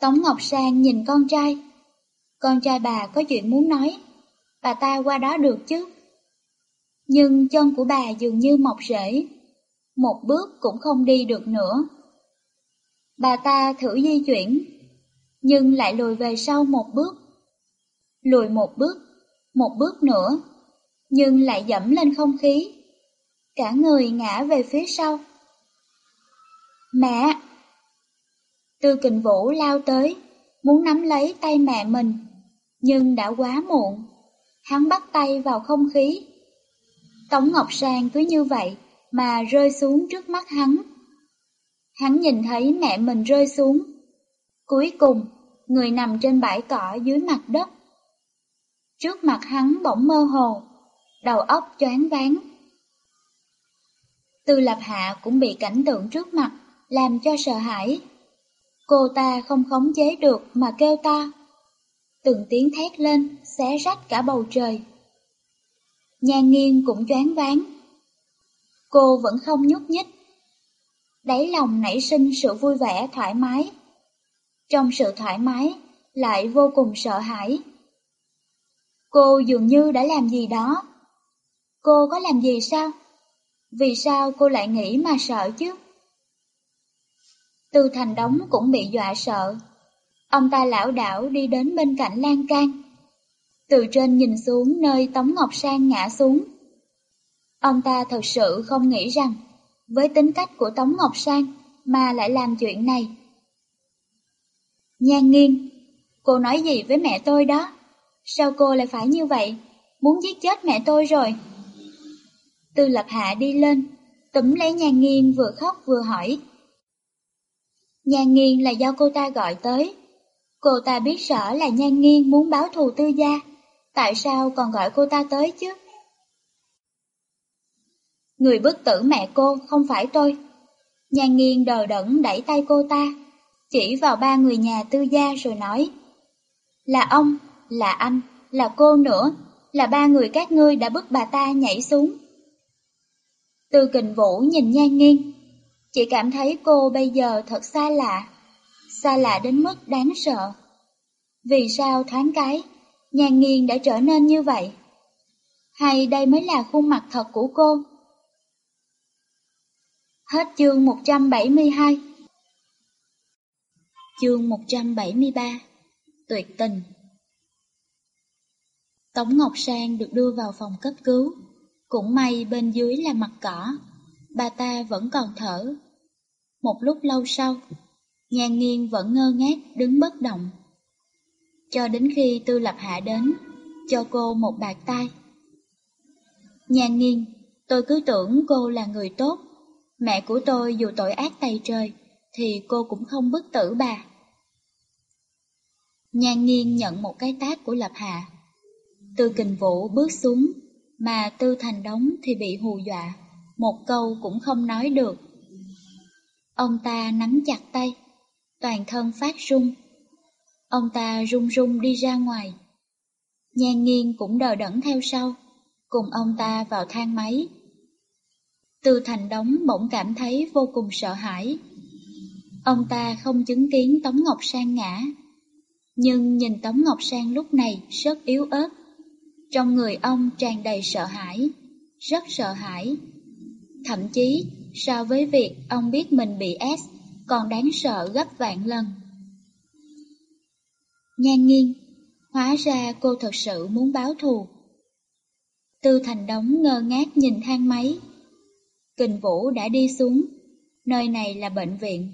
Tống Ngọc Sang nhìn con trai. Con trai bà có chuyện muốn nói, bà ta qua đó được chứ. Nhưng chân của bà dường như mọc rễ, một bước cũng không đi được nữa. Bà ta thử di chuyển, nhưng lại lùi về sau một bước. Lùi một bước, một bước nữa, nhưng lại dẫm lên không khí. Cả người ngã về phía sau. Mẹ! Tư kình vũ lao tới, muốn nắm lấy tay mẹ mình, nhưng đã quá muộn. Hắn bắt tay vào không khí. Tống Ngọc Sang cứ như vậy mà rơi xuống trước mắt hắn. Hắn nhìn thấy mẹ mình rơi xuống. Cuối cùng, người nằm trên bãi cỏ dưới mặt đất. Trước mặt hắn bỗng mơ hồ, đầu óc choáng váng. Tư Lập Hạ cũng bị cảnh tượng trước mặt làm cho sợ hãi. Cô ta không khống chế được mà kêu ta. Từng tiếng thét lên, xé rách cả bầu trời. Nhan nghiêng cũng choáng váng. Cô vẫn không nhúc nhích. Đáy lòng nảy sinh sự vui vẻ thoải mái. Trong sự thoải mái, lại vô cùng sợ hãi. Cô dường như đã làm gì đó. Cô có làm gì sao? Vì sao cô lại nghĩ mà sợ chứ? Từ Thành Đống cũng bị dọa sợ. Ông ta lão đảo đi đến bên cạnh lan can. Từ trên nhìn xuống nơi Tống Ngọc Sang ngã xuống. Ông ta thật sự không nghĩ rằng, với tính cách của Tống Ngọc Sang mà lại làm chuyện này. Nhan nghiêng, cô nói gì với mẹ tôi đó? Sao cô lại phải như vậy? Muốn giết chết mẹ tôi rồi. Tư lập hạ đi lên, túm lấy nhan nghiêng vừa khóc vừa hỏi. Nhan nghiêng là do cô ta gọi tới. Cô ta biết rõ là nhan nghiêng muốn báo thù tư gia, tại sao còn gọi cô ta tới chứ? Người bức tử mẹ cô không phải tôi. Nhan nghiêng đờ đẫn đẩy tay cô ta, chỉ vào ba người nhà tư gia rồi nói. Là ông, là anh, là cô nữa, là ba người các ngươi đã bức bà ta nhảy xuống. Tư kình vũ nhìn nhan nghiêng, chỉ cảm thấy cô bây giờ thật xa lạ, xa lạ đến mức đáng sợ. Vì sao thoáng cái, nhan nghiêng đã trở nên như vậy? Hay đây mới là khuôn mặt thật của cô? Hết chương 172 Chương 173 Tuyệt tình Tống Ngọc Sang được đưa vào phòng cấp cứu. Cũng may bên dưới là mặt cỏ, bà ta vẫn còn thở. Một lúc lâu sau, nhàn nghiêng vẫn ngơ ngác đứng bất động. Cho đến khi Tư Lập Hạ đến, cho cô một bạc tay. nhàn nghiêng, tôi cứ tưởng cô là người tốt. Mẹ của tôi dù tội ác tay trời, thì cô cũng không bức tử bà. Nhan nghiêng nhận một cái tát của Lập Hạ. Tư kình vũ bước xuống, mà Tư Thành Đống thì bị hù dọa, một câu cũng không nói được. Ông ta nắm chặt tay, toàn thân phát run. Ông ta run run đi ra ngoài. Nhan nghiêng cũng đờ đẫn theo sau, cùng ông ta vào thang máy. Tư Thành Đống bỗng cảm thấy vô cùng sợ hãi. Ông ta không chứng kiến Tống Ngọc Sang ngã, nhưng nhìn Tống Ngọc Sang lúc này rất yếu ớt. Trong người ông tràn đầy sợ hãi, rất sợ hãi. Thậm chí, so với việc ông biết mình bị S, còn đáng sợ gấp vạn lần. Nhan nghiêng, hóa ra cô thật sự muốn báo thù. Tư Thành Đống ngơ ngác nhìn thang máy. Kình Vũ đã đi xuống, nơi này là bệnh viện.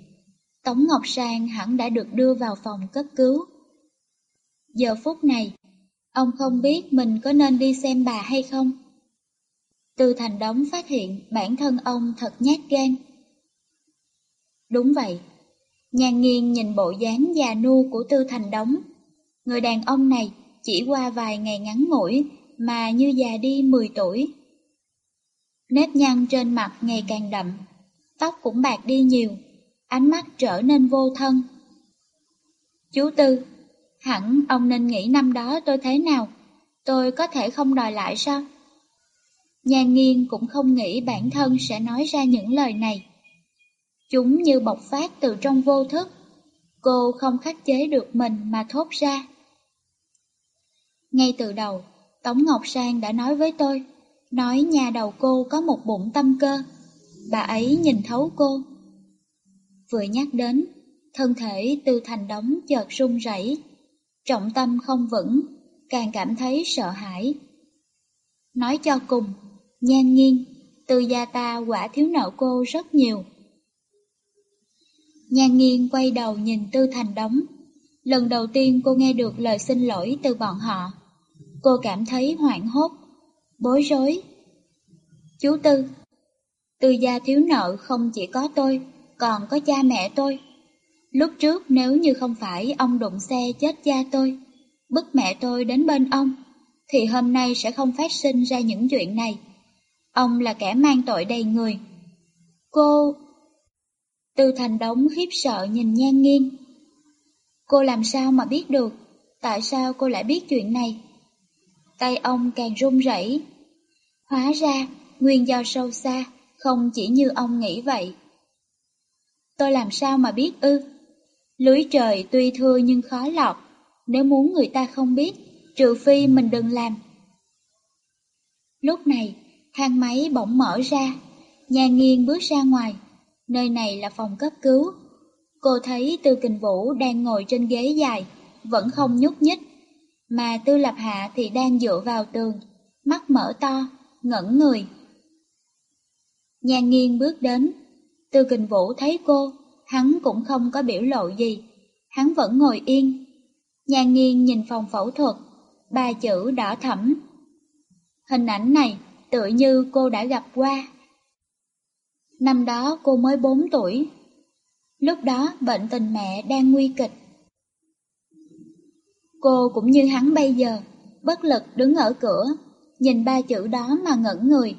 Tống Ngọc Sang hẳn đã được đưa vào phòng cấp cứu. Giờ phút này, ông không biết mình có nên đi xem bà hay không. Tư Thành Đống phát hiện bản thân ông thật nhát gan. Đúng vậy, nhàn nghiêng nhìn bộ dáng già nu của Tư Thành Đống. Người đàn ông này chỉ qua vài ngày ngắn ngủi mà như già đi 10 tuổi. Nếp nhăn trên mặt ngày càng đậm, tóc cũng bạc đi nhiều, ánh mắt trở nên vô thân. Chú Tư, hẳn ông nên nghĩ năm đó tôi thế nào, tôi có thể không đòi lại sao? Nhan nghiên cũng không nghĩ bản thân sẽ nói ra những lời này. Chúng như bộc phát từ trong vô thức, cô không khắc chế được mình mà thốt ra. Ngay từ đầu, Tống Ngọc Sang đã nói với tôi, nói nhà đầu cô có một bụng tâm cơ, bà ấy nhìn thấu cô. Vừa nhắc đến, thân thể Tư thành đống chợt run rẩy, trọng tâm không vững, càng cảm thấy sợ hãi. Nói cho cùng, nhan nghiêng, từ gia ta quả thiếu nợ cô rất nhiều. Nhan nghiêng quay đầu nhìn Tư Thành Đống. Lần đầu tiên cô nghe được lời xin lỗi từ bọn họ. Cô cảm thấy hoảng hốt, bối rối. Chú Tư Tư gia thiếu nợ không chỉ có tôi, còn có cha mẹ tôi. Lúc trước nếu như không phải ông đụng xe chết cha tôi, bức mẹ tôi đến bên ông, thì hôm nay sẽ không phát sinh ra những chuyện này. Ông là kẻ mang tội đầy người. Cô... Tư thành đống khiếp sợ nhìn nhan nghiêng. Cô làm sao mà biết được? Tại sao cô lại biết chuyện này? Tay ông càng run rẩy. Hóa ra, nguyên do sâu xa, không chỉ như ông nghĩ vậy. Tôi làm sao mà biết ư? Lưới trời tuy thưa nhưng khó lọt, nếu muốn người ta không biết, trừ phi mình đừng làm. Lúc này, thang máy bỗng mở ra, nhà nghiêng bước ra ngoài, nơi này là phòng cấp cứu. Cô thấy Tư Kình Vũ đang ngồi trên ghế dài, vẫn không nhúc nhích, mà Tư Lập Hạ thì đang dựa vào tường, mắt mở to, ngẩn người. Nhà nghiêng bước đến, từ Kình Vũ thấy cô, hắn cũng không có biểu lộ gì, hắn vẫn ngồi yên. Nhà nghiêng nhìn phòng phẫu thuật, ba chữ đỏ thẫm. Hình ảnh này tựa như cô đã gặp qua. Năm đó cô mới 4 tuổi. Lúc đó bệnh tình mẹ đang nguy kịch. Cô cũng như hắn bây giờ, bất lực đứng ở cửa, nhìn ba chữ đó mà ngẩn người.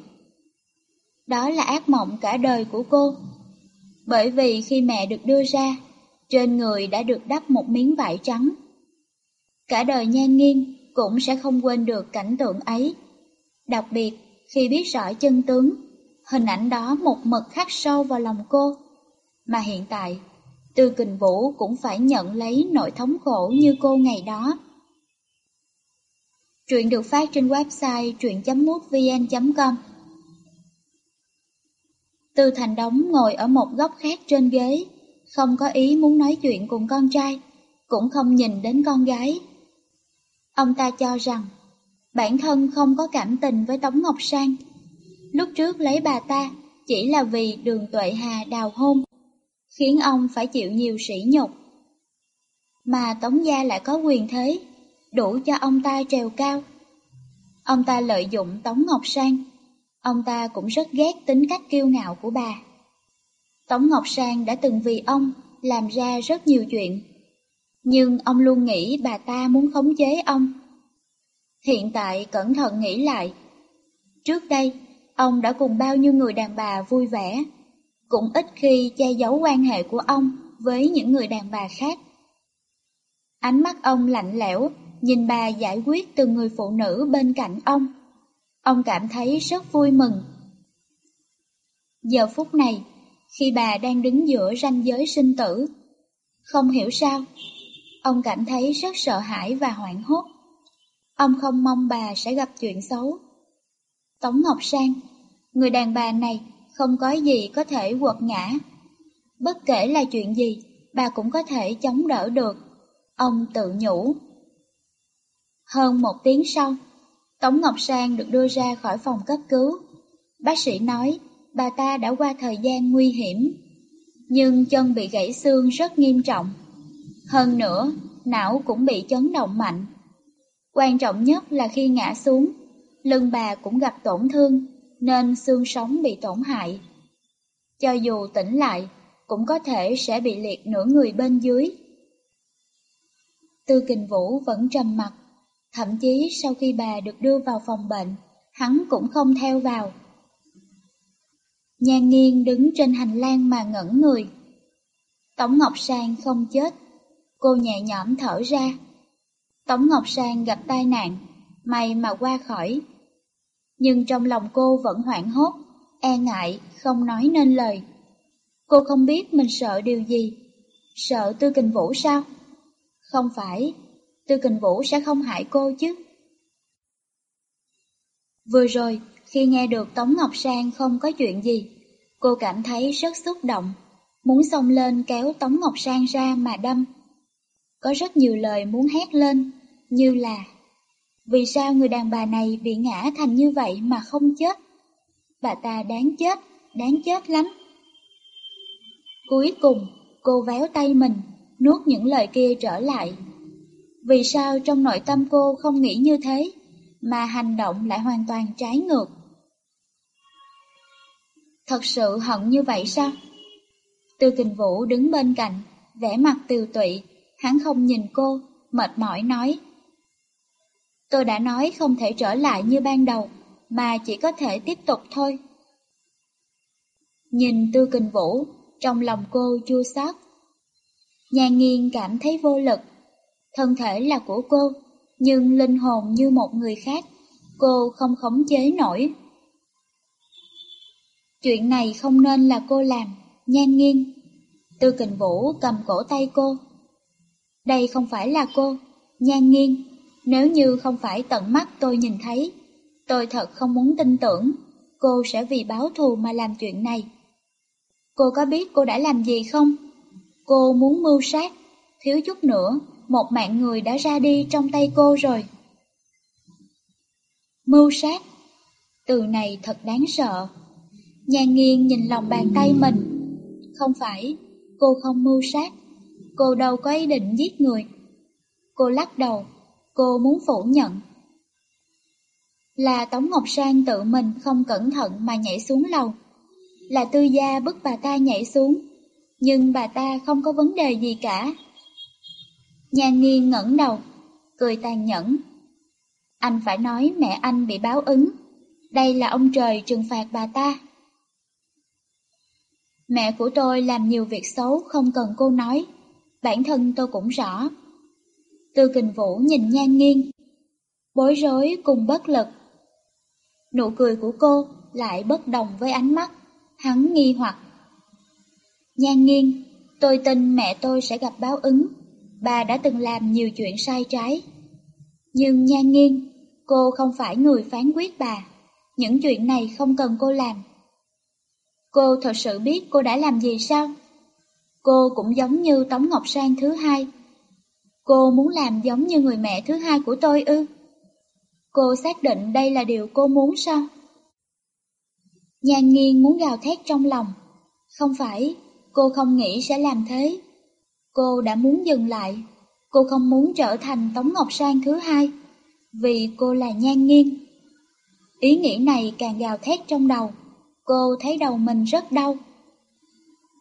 Đó là ác mộng cả đời của cô. Bởi vì khi mẹ được đưa ra, trên người đã được đắp một miếng vải trắng. Cả đời nhan nghiêng cũng sẽ không quên được cảnh tượng ấy. Đặc biệt khi biết rõ chân tướng, hình ảnh đó một mực khắc sâu vào lòng cô. Mà hiện tại, Tư Kình Vũ cũng phải nhận lấy nỗi thống khổ như cô ngày đó. Truyện được phát trên website truyện.mútvn.com Tư Thành Đống ngồi ở một góc khác trên ghế, không có ý muốn nói chuyện cùng con trai, cũng không nhìn đến con gái. Ông ta cho rằng, bản thân không có cảm tình với Tống Ngọc Sang. Lúc trước lấy bà ta chỉ là vì đường tuệ hà đào hôn, khiến ông phải chịu nhiều sỉ nhục. Mà Tống Gia lại có quyền thế, đủ cho ông ta trèo cao. Ông ta lợi dụng Tống Ngọc Sang, ông ta cũng rất ghét tính cách kiêu ngạo của bà. Tống Ngọc Sang đã từng vì ông làm ra rất nhiều chuyện, nhưng ông luôn nghĩ bà ta muốn khống chế ông. Hiện tại cẩn thận nghĩ lại. Trước đây, ông đã cùng bao nhiêu người đàn bà vui vẻ, cũng ít khi che giấu quan hệ của ông với những người đàn bà khác. Ánh mắt ông lạnh lẽo, nhìn bà giải quyết từng người phụ nữ bên cạnh ông. Ông cảm thấy rất vui mừng. Giờ phút này, khi bà đang đứng giữa ranh giới sinh tử, không hiểu sao, ông cảm thấy rất sợ hãi và hoảng hốt. Ông không mong bà sẽ gặp chuyện xấu. Tống Ngọc Sang, người đàn bà này không có gì có thể quật ngã. Bất kể là chuyện gì, bà cũng có thể chống đỡ được. Ông tự nhủ. Hơn một tiếng sau, Tống Ngọc Sang được đưa ra khỏi phòng cấp cứu. Bác sĩ nói bà ta đã qua thời gian nguy hiểm, nhưng chân bị gãy xương rất nghiêm trọng. Hơn nữa, não cũng bị chấn động mạnh. Quan trọng nhất là khi ngã xuống, lưng bà cũng gặp tổn thương, nên xương sống bị tổn hại. Cho dù tỉnh lại, cũng có thể sẽ bị liệt nửa người bên dưới. Tư Kình Vũ vẫn trầm mặt, thậm chí sau khi bà được đưa vào phòng bệnh, hắn cũng không theo vào. Nhan nghiêng đứng trên hành lang mà ngẩn người. Tống Ngọc Sang không chết, cô nhẹ nhõm thở ra. Tống Ngọc Sang gặp tai nạn, may mà qua khỏi. Nhưng trong lòng cô vẫn hoảng hốt, e ngại, không nói nên lời. Cô không biết mình sợ điều gì. Sợ Tư Kình Vũ sao? Không phải, Tư Kình Vũ sẽ không hại cô chứ. Vừa rồi, khi nghe được Tống Ngọc Sang không có chuyện gì, cô cảm thấy rất xúc động, muốn xông lên kéo Tống Ngọc Sang ra mà đâm. Có rất nhiều lời muốn hét lên, như là Vì sao người đàn bà này bị ngã thành như vậy mà không chết? Bà ta đáng chết, đáng chết lắm. Cuối cùng, cô véo tay mình, nuốt những lời kia trở lại. Vì sao trong nội tâm cô không nghĩ như thế, mà hành động lại hoàn toàn trái ngược? Thật sự hận như vậy sao? Tư kình vũ đứng bên cạnh, vẻ mặt tiều tụy, hắn không nhìn cô, mệt mỏi nói. Tôi đã nói không thể trở lại như ban đầu, mà chỉ có thể tiếp tục thôi. Nhìn Tư Kình Vũ, trong lòng cô chua xót. Nhà nghiêng cảm thấy vô lực. Thân thể là của cô, nhưng linh hồn như một người khác, cô không khống chế nổi. Chuyện này không nên là cô làm, nhan nghiêng. Tư kình vũ cầm cổ tay cô. Đây không phải là cô, nhan nghiêng. Nếu như không phải tận mắt tôi nhìn thấy, tôi thật không muốn tin tưởng cô sẽ vì báo thù mà làm chuyện này. Cô có biết cô đã làm gì không? Cô muốn mưu sát, thiếu chút nữa, một mạng người đã ra đi trong tay cô rồi. Mưu sát, từ này thật đáng sợ. Nhan nghiêng nhìn lòng bàn tay mình. Không phải, cô không mưu sát. Cô đâu có ý định giết người. Cô lắc đầu, cô muốn phủ nhận. Là Tống Ngọc Sang tự mình không cẩn thận mà nhảy xuống lầu. Là tư gia bức bà ta nhảy xuống, nhưng bà ta không có vấn đề gì cả. Nhan nghi ngẩng đầu, cười tàn nhẫn. Anh phải nói mẹ anh bị báo ứng. Đây là ông trời trừng phạt bà ta. Mẹ của tôi làm nhiều việc xấu không cần cô nói, bản thân tôi cũng rõ. Tư kình vũ nhìn nhan nghiêng, bối rối cùng bất lực. Nụ cười của cô lại bất đồng với ánh mắt, hắn nghi hoặc. Nhan nghiêng, tôi tin mẹ tôi sẽ gặp báo ứng, bà đã từng làm nhiều chuyện sai trái. Nhưng nhan nghiêng, cô không phải người phán quyết bà, những chuyện này không cần cô làm. Cô thật sự biết cô đã làm gì sao? Cô cũng giống như Tống Ngọc Sang thứ hai. Cô muốn làm giống như người mẹ thứ hai của tôi ư? Cô xác định đây là điều cô muốn sao? Nhan nghiêng muốn gào thét trong lòng. Không phải, cô không nghĩ sẽ làm thế. Cô đã muốn dừng lại. Cô không muốn trở thành Tống Ngọc Sang thứ hai. Vì cô là nhan nghiêng. Ý nghĩ này càng gào thét trong đầu. Cô thấy đầu mình rất đau.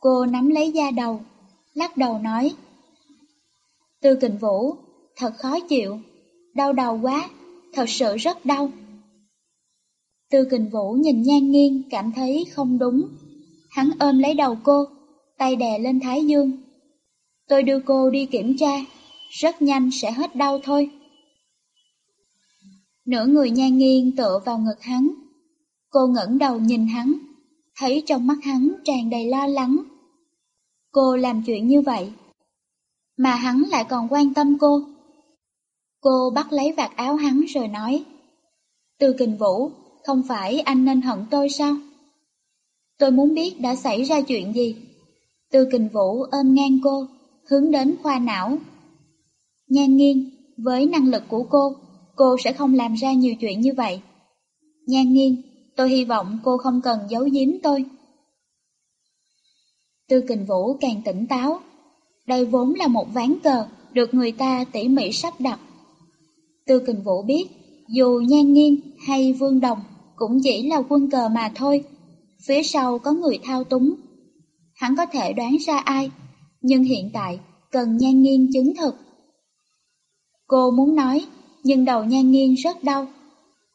Cô nắm lấy da đầu, lắc đầu nói. Tư kình vũ, thật khó chịu, đau đầu quá, thật sự rất đau. Tư kình vũ nhìn nhan nghiêng cảm thấy không đúng. Hắn ôm lấy đầu cô, tay đè lên thái dương. Tôi đưa cô đi kiểm tra, rất nhanh sẽ hết đau thôi. Nửa người nhan nghiêng tựa vào ngực hắn. Cô ngẩng đầu nhìn hắn, thấy trong mắt hắn tràn đầy lo lắng. Cô làm chuyện như vậy, mà hắn lại còn quan tâm cô. Cô bắt lấy vạt áo hắn rồi nói, Từ kình vũ, không phải anh nên hận tôi sao? Tôi muốn biết đã xảy ra chuyện gì. Từ kình vũ ôm ngang cô, hướng đến khoa não. Nhan nghiêng, với năng lực của cô, cô sẽ không làm ra nhiều chuyện như vậy. Nhan nghiêng, tôi hy vọng cô không cần giấu giếm tôi. Tư kình vũ càng tỉnh táo. Đây vốn là một ván cờ, được người ta tỉ mỉ sắp đặt. Tư kình vũ biết, dù nhan nghiêng hay vương đồng cũng chỉ là quân cờ mà thôi. Phía sau có người thao túng. Hắn có thể đoán ra ai, nhưng hiện tại cần nhan nghiêng chứng thực. Cô muốn nói, nhưng đầu nhan nghiêng rất đau.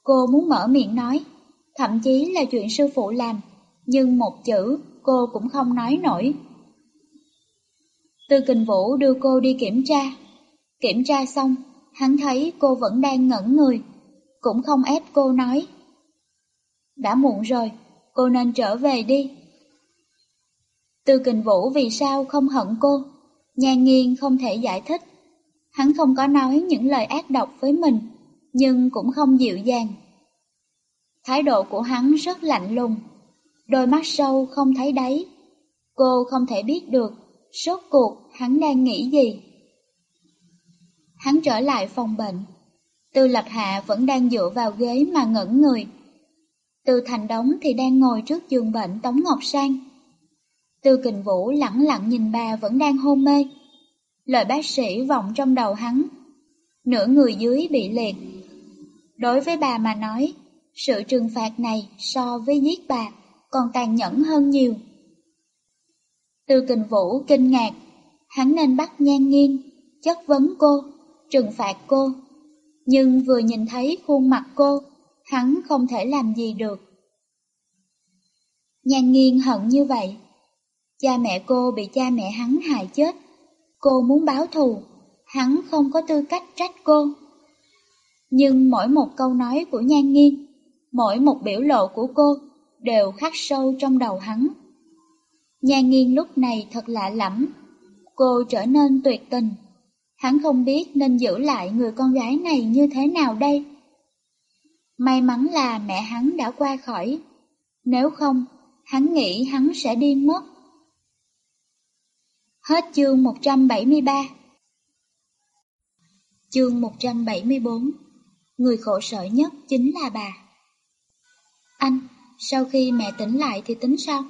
Cô muốn mở miệng nói, thậm chí là chuyện sư phụ làm, nhưng một chữ cô cũng không nói nổi. Tư kình vũ đưa cô đi kiểm tra. Kiểm tra xong, hắn thấy cô vẫn đang ngẩn người, cũng không ép cô nói. Đã muộn rồi, cô nên trở về đi. Từ kình vũ vì sao không hận cô? Nhan nghiên không thể giải thích. Hắn không có nói những lời ác độc với mình, nhưng cũng không dịu dàng. Thái độ của hắn rất lạnh lùng, đôi mắt sâu không thấy đáy. Cô không thể biết được, sốt cuộc hắn đang nghĩ gì. Hắn trở lại phòng bệnh. Tư Lập Hạ vẫn đang dựa vào ghế mà ngẩn người. Từ Thành Đống thì đang ngồi trước giường bệnh Tống Ngọc Sang. Tư Kình Vũ lặng lặng nhìn bà vẫn đang hôn mê. Lời bác sĩ vọng trong đầu hắn. Nửa người dưới bị liệt. Đối với bà mà nói, sự trừng phạt này so với giết bà còn tàn nhẫn hơn nhiều. Tư kình vũ kinh ngạc, hắn nên bắt nhan nghiêng, chất vấn cô, trừng phạt cô. Nhưng vừa nhìn thấy khuôn mặt cô, hắn không thể làm gì được. Nhan nghiêng hận như vậy. Cha mẹ cô bị cha mẹ hắn hại chết. Cô muốn báo thù, hắn không có tư cách trách cô. Nhưng mỗi một câu nói của nhan Nghiên, mỗi một biểu lộ của cô đều khắc sâu trong đầu hắn. Nhan Nghiên lúc này thật lạ lẫm, cô trở nên tuyệt tình. Hắn không biết nên giữ lại người con gái này như thế nào đây. May mắn là mẹ hắn đã qua khỏi, nếu không, hắn nghĩ hắn sẽ điên mất. Hết chương 173 Chương 174 Người khổ sở nhất chính là bà. Anh, sau khi mẹ tỉnh lại thì tính sao?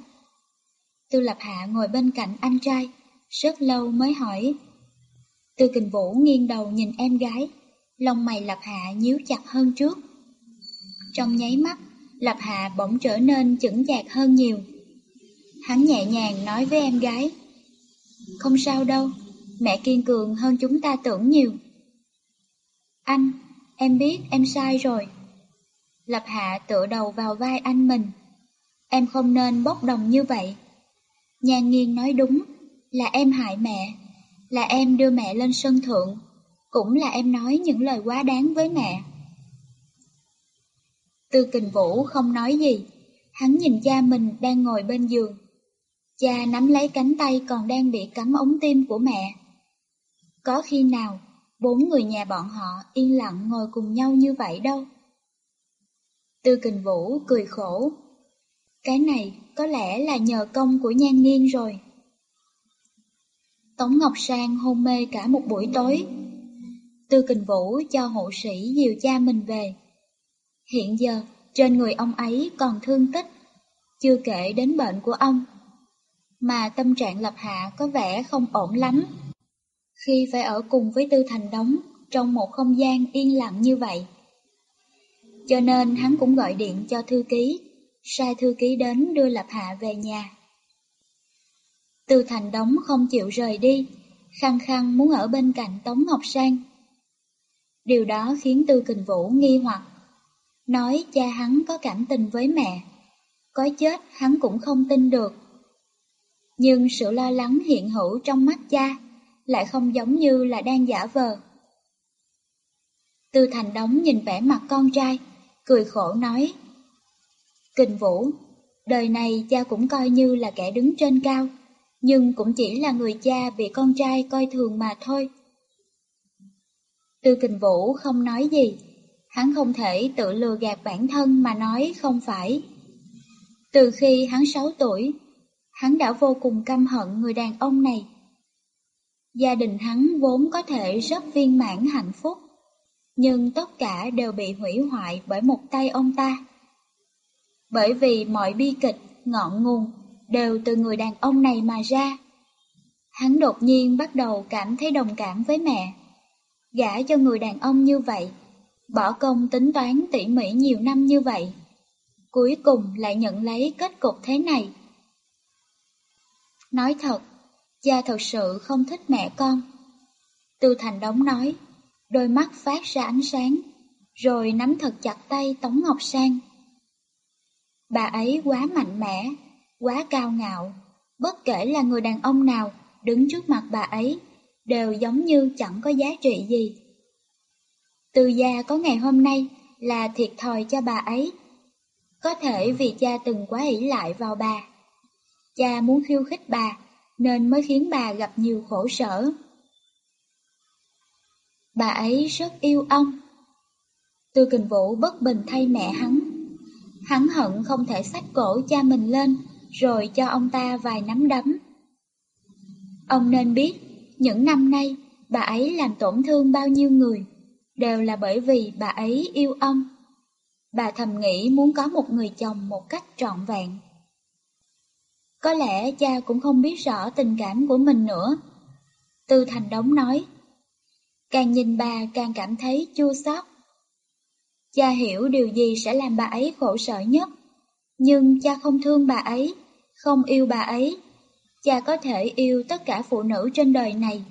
Tư Lập Hạ ngồi bên cạnh anh trai, rất lâu mới hỏi. Tư Kình Vũ nghiêng đầu nhìn em gái, lông mày Lập Hạ nhíu chặt hơn trước. Trong nháy mắt, Lập Hạ bỗng trở nên chững chạc hơn nhiều. Hắn nhẹ nhàng nói với em gái. Không sao đâu, mẹ kiên cường hơn chúng ta tưởng nhiều. Anh, em biết em sai rồi. Lập Hạ tựa đầu vào vai anh mình. Em không nên bốc đồng như vậy. Nhan nghiên nói đúng, là em hại mẹ, là em đưa mẹ lên sân thượng, cũng là em nói những lời quá đáng với mẹ. Tư kình vũ không nói gì, hắn nhìn cha mình đang ngồi bên giường. Cha nắm lấy cánh tay còn đang bị cắm ống tim của mẹ. Có khi nào bốn người nhà bọn họ yên lặng ngồi cùng nhau như vậy đâu. Tư kình vũ cười khổ. Cái này có lẽ là nhờ công của nhan nghiên rồi. Tống Ngọc Sang hôn mê cả một buổi tối. Tư kình vũ cho hộ sĩ dìu cha mình về. Hiện giờ, trên người ông ấy còn thương tích, chưa kể đến bệnh của ông. Mà tâm trạng lập hạ có vẻ không ổn lắm. Khi phải ở cùng với Tư Thành Đống trong một không gian yên lặng như vậy. Cho nên hắn cũng gọi điện cho thư ký, sai thư ký đến đưa Lập Hạ về nhà. Tư Thành Đống không chịu rời đi, khăng khăng muốn ở bên cạnh Tống Ngọc Sang. Điều đó khiến Tư Kình Vũ nghi hoặc. Nói cha hắn có cảm tình với mẹ. Có chết hắn cũng không tin được. Nhưng sự lo lắng hiện hữu trong mắt cha lại không giống như là đang giả vờ. Tư Thành Đống nhìn vẻ mặt con trai, cười khổ nói. Kình Vũ, đời này cha cũng coi như là kẻ đứng trên cao, nhưng cũng chỉ là người cha bị con trai coi thường mà thôi. Tư Kình Vũ không nói gì, hắn không thể tự lừa gạt bản thân mà nói không phải. Từ khi hắn 6 tuổi, hắn đã vô cùng căm hận người đàn ông này. Gia đình hắn vốn có thể rất viên mãn hạnh phúc, nhưng tất cả đều bị hủy hoại bởi một tay ông ta. Bởi vì mọi bi kịch, ngọn nguồn đều từ người đàn ông này mà ra. Hắn đột nhiên bắt đầu cảm thấy đồng cảm với mẹ. Gả cho người đàn ông như vậy, bỏ công tính toán tỉ mỉ nhiều năm như vậy. Cuối cùng lại nhận lấy kết cục thế này. Nói thật, cha thật sự không thích mẹ con. Tư Thành Đống nói, đôi mắt phát ra ánh sáng, rồi nắm thật chặt tay Tống Ngọc Sang. Bà ấy quá mạnh mẽ, quá cao ngạo, bất kể là người đàn ông nào đứng trước mặt bà ấy, đều giống như chẳng có giá trị gì. Từ gia có ngày hôm nay là thiệt thòi cho bà ấy. Có thể vì cha từng quá ỷ lại vào bà. Cha muốn khiêu khích bà, nên mới khiến bà gặp nhiều khổ sở. Bà ấy rất yêu ông. Tư kình vũ bất bình thay mẹ hắn. Hắn hận không thể xách cổ cha mình lên, rồi cho ông ta vài nắm đấm. Ông nên biết, những năm nay, bà ấy làm tổn thương bao nhiêu người, đều là bởi vì bà ấy yêu ông. Bà thầm nghĩ muốn có một người chồng một cách trọn vẹn. Có lẽ cha cũng không biết rõ tình cảm của mình nữa. Tư Thành Đống nói, càng nhìn bà càng cảm thấy chua xót. Cha hiểu điều gì sẽ làm bà ấy khổ sở nhất, nhưng cha không thương bà ấy, không yêu bà ấy. Cha có thể yêu tất cả phụ nữ trên đời này,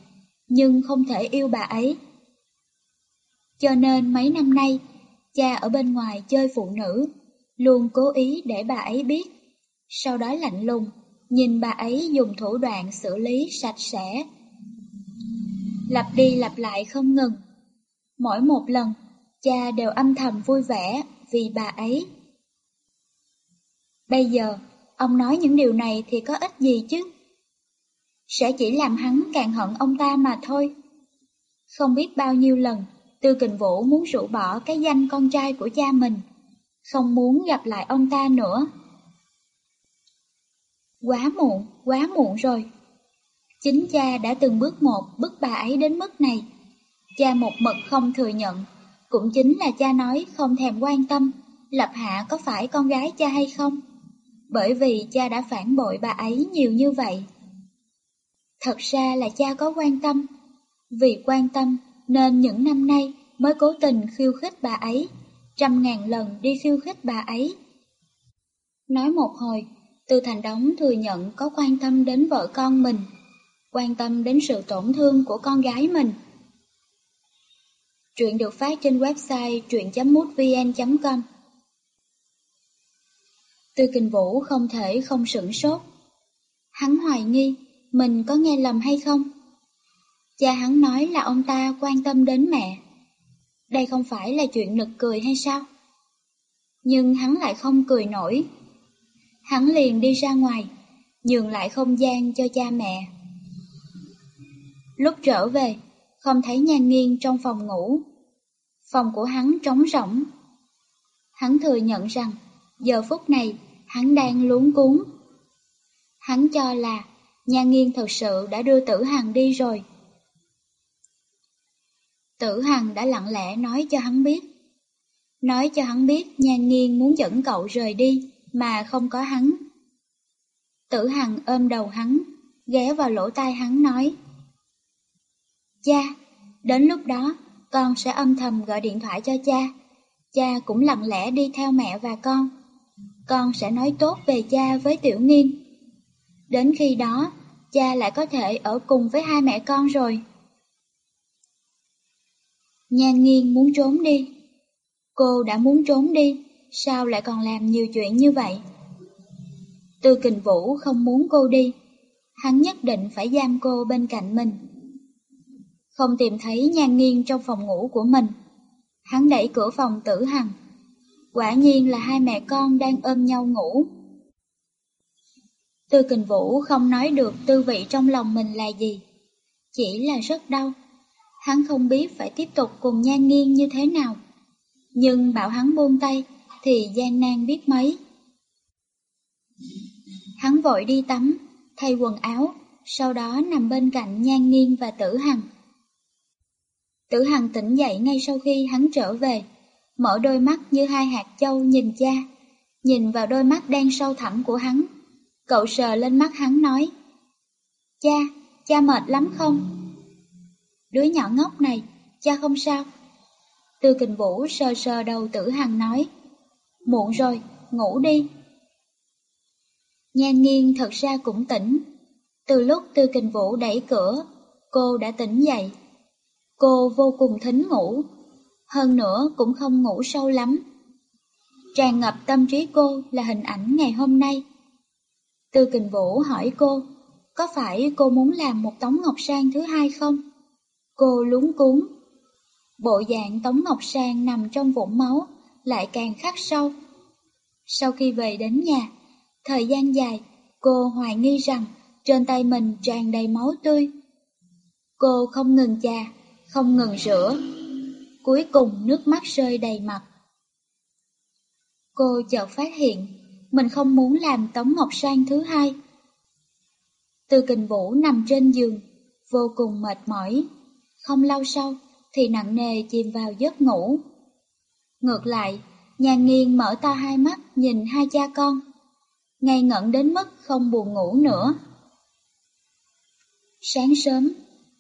nhưng không thể yêu bà ấy. Cho nên mấy năm nay, cha ở bên ngoài chơi phụ nữ, luôn cố ý để bà ấy biết. Sau đó lạnh lùng, nhìn bà ấy dùng thủ đoạn xử lý sạch sẽ. Lặp đi lặp lại không ngừng. Mỗi một lần, cha đều âm thầm vui vẻ vì bà ấy. Bây giờ, ông nói những điều này thì có ích gì chứ? Sẽ chỉ làm hắn càng hận ông ta mà thôi. Không biết bao nhiêu lần, Tư Kình Vũ muốn rũ bỏ cái danh con trai của cha mình, không muốn gặp lại ông ta nữa. Quá muộn, quá muộn rồi. Chính cha đã từng bước một bức bà ấy đến mức này. Cha một mực không thừa nhận, cũng chính là cha nói không thèm quan tâm Lập Hạ có phải con gái cha hay không. Bởi vì cha đã phản bội bà ấy nhiều như vậy. Thật ra là cha có quan tâm. Vì quan tâm nên những năm nay mới cố tình khiêu khích bà ấy, trăm ngàn lần đi khiêu khích bà ấy. Nói một hồi, từ Thành Đống thừa nhận có quan tâm đến vợ con mình, quan tâm đến sự tổn thương của con gái mình. chuyện được phát trên website truyện.mútvn.com Tư Kình Vũ không thể không sửng sốt. Hắn hoài nghi, mình có nghe lầm hay không? Cha hắn nói là ông ta quan tâm đến mẹ. Đây không phải là chuyện nực cười hay sao? Nhưng hắn lại không cười nổi. Hắn liền đi ra ngoài, nhường lại không gian cho cha mẹ. Lúc trở về, không thấy nhan nghiêng trong phòng ngủ. Phòng của hắn trống rỗng. Hắn thừa nhận rằng, giờ phút này, hắn đang luống cuốn. Hắn cho là, nhan nghiêng thật sự đã đưa tử hằng đi rồi. Tử Hằng đã lặng lẽ nói cho hắn biết. Nói cho hắn biết nhan nghiêng muốn dẫn cậu rời đi mà không có hắn. Tử Hằng ôm đầu hắn, ghé vào lỗ tai hắn nói. Cha, đến lúc đó con sẽ âm thầm gọi điện thoại cho cha. Cha cũng lặng lẽ đi theo mẹ và con. Con sẽ nói tốt về cha với Tiểu Nghiên. Đến khi đó, cha lại có thể ở cùng với hai mẹ con rồi. Nhan nghiêng muốn trốn đi. Cô đã muốn trốn đi, sao lại còn làm nhiều chuyện như vậy? Tư kình vũ không muốn cô đi, hắn nhất định phải giam cô bên cạnh mình. Không tìm thấy nhan nghiêng trong phòng ngủ của mình, hắn đẩy cửa phòng tử hằng. Quả nhiên là hai mẹ con đang ôm nhau ngủ. Tư kình vũ không nói được tư vị trong lòng mình là gì, chỉ là rất đau. Hắn không biết phải tiếp tục cùng nhan nghiêng như thế nào, nhưng bảo hắn buông tay thì gian nan biết mấy. Hắn vội đi tắm, thay quần áo, sau đó nằm bên cạnh Nhan Nghiên và Tử Hằng. Tử Hằng tỉnh dậy ngay sau khi hắn trở về, mở đôi mắt như hai hạt châu nhìn cha, nhìn vào đôi mắt đen sâu thẳm của hắn. Cậu sờ lên mắt hắn nói, Cha, cha mệt lắm không? Đứa nhỏ ngốc này, cha không sao. Tư kình vũ sờ sờ đầu tử hằng nói, Muộn rồi, ngủ đi. Nhan nghiêng thật ra cũng tỉnh. Từ lúc Tư Kình Vũ đẩy cửa, cô đã tỉnh dậy. Cô vô cùng thính ngủ, hơn nữa cũng không ngủ sâu lắm. Tràn ngập tâm trí cô là hình ảnh ngày hôm nay. Tư Kình Vũ hỏi cô, có phải cô muốn làm một Tống Ngọc Sang thứ hai không? Cô lúng cuốn. Bộ dạng Tống Ngọc Sang nằm trong vũng máu lại càng khắc sâu. Sau khi về đến nhà, thời gian dài, cô hoài nghi rằng trên tay mình tràn đầy máu tươi. Cô không ngừng chà, không ngừng rửa. Cuối cùng nước mắt rơi đầy mặt. Cô chợt phát hiện, mình không muốn làm Tống Ngọc Sang thứ hai. Từ kình vũ nằm trên giường, vô cùng mệt mỏi. Không lâu sau thì nặng nề chìm vào giấc ngủ. Ngược lại, nhà nghiêng mở to hai mắt nhìn hai cha con, ngây ngẩn đến mức không buồn ngủ nữa. Sáng sớm,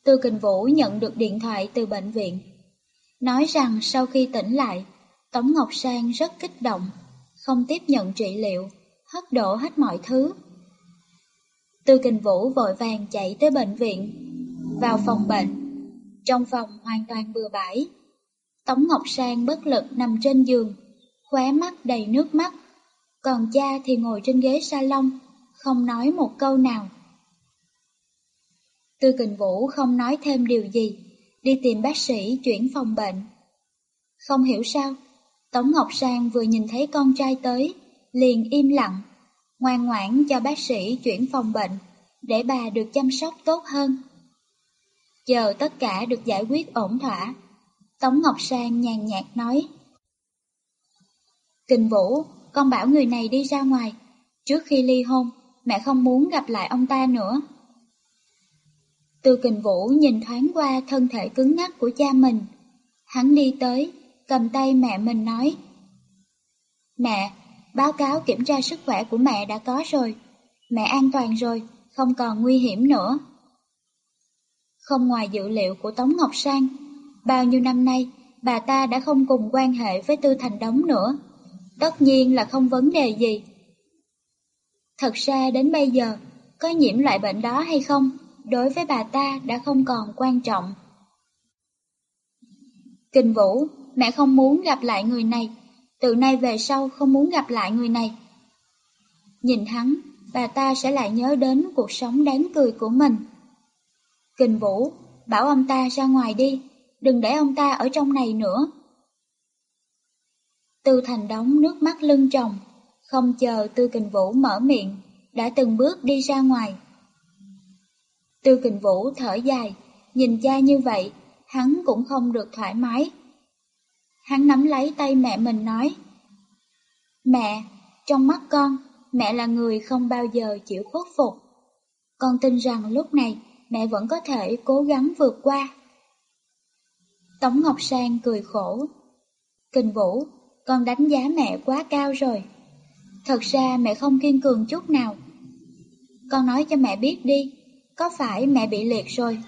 Tư Kình Vũ nhận được điện thoại từ bệnh viện, nói rằng sau khi tỉnh lại, Tống Ngọc Sang rất kích động, không tiếp nhận trị liệu, hất đổ hết mọi thứ. Tư Kình Vũ vội vàng chạy tới bệnh viện, vào phòng bệnh. Trong phòng hoàn toàn bừa bãi. Tống Ngọc Sang bất lực nằm trên giường, khóe mắt đầy nước mắt, còn cha thì ngồi trên ghế salon, không nói một câu nào. Tư kình vũ không nói thêm điều gì, đi tìm bác sĩ chuyển phòng bệnh. Không hiểu sao, Tống Ngọc Sang vừa nhìn thấy con trai tới, liền im lặng, ngoan ngoãn cho bác sĩ chuyển phòng bệnh, để bà được chăm sóc tốt hơn. Chờ tất cả được giải quyết ổn thỏa, Tống Ngọc Sang nhàn nhạt nói. Kình Vũ, con bảo người này đi ra ngoài. Trước khi ly hôn, mẹ không muốn gặp lại ông ta nữa. Từ kình Vũ nhìn thoáng qua thân thể cứng ngắc của cha mình. Hắn đi tới, cầm tay mẹ mình nói. Mẹ, báo cáo kiểm tra sức khỏe của mẹ đã có rồi. Mẹ an toàn rồi, không còn nguy hiểm nữa. Không ngoài dự liệu của Tống Ngọc Sang, bao nhiêu năm nay bà ta đã không cùng quan hệ với Tư Thành Đống nữa tất nhiên là không vấn đề gì. Thật ra đến bây giờ, có nhiễm loại bệnh đó hay không, đối với bà ta đã không còn quan trọng. Kinh Vũ, mẹ không muốn gặp lại người này, từ nay về sau không muốn gặp lại người này. Nhìn hắn, bà ta sẽ lại nhớ đến cuộc sống đáng cười của mình. Kình Vũ, bảo ông ta ra ngoài đi, đừng để ông ta ở trong này nữa. Tư Thành đóng nước mắt lưng tròng, không chờ Tư Kình Vũ mở miệng, đã từng bước đi ra ngoài. Tư Kình Vũ thở dài, nhìn cha như vậy, hắn cũng không được thoải mái. Hắn nắm lấy tay mẹ mình nói, Mẹ, trong mắt con, mẹ là người không bao giờ chịu khuất phục. Con tin rằng lúc này mẹ vẫn có thể cố gắng vượt qua. Tống Ngọc Sang cười khổ. Kình Vũ, con đánh giá mẹ quá cao rồi. Thật ra mẹ không kiên cường chút nào. Con nói cho mẹ biết đi, có phải mẹ bị liệt rồi?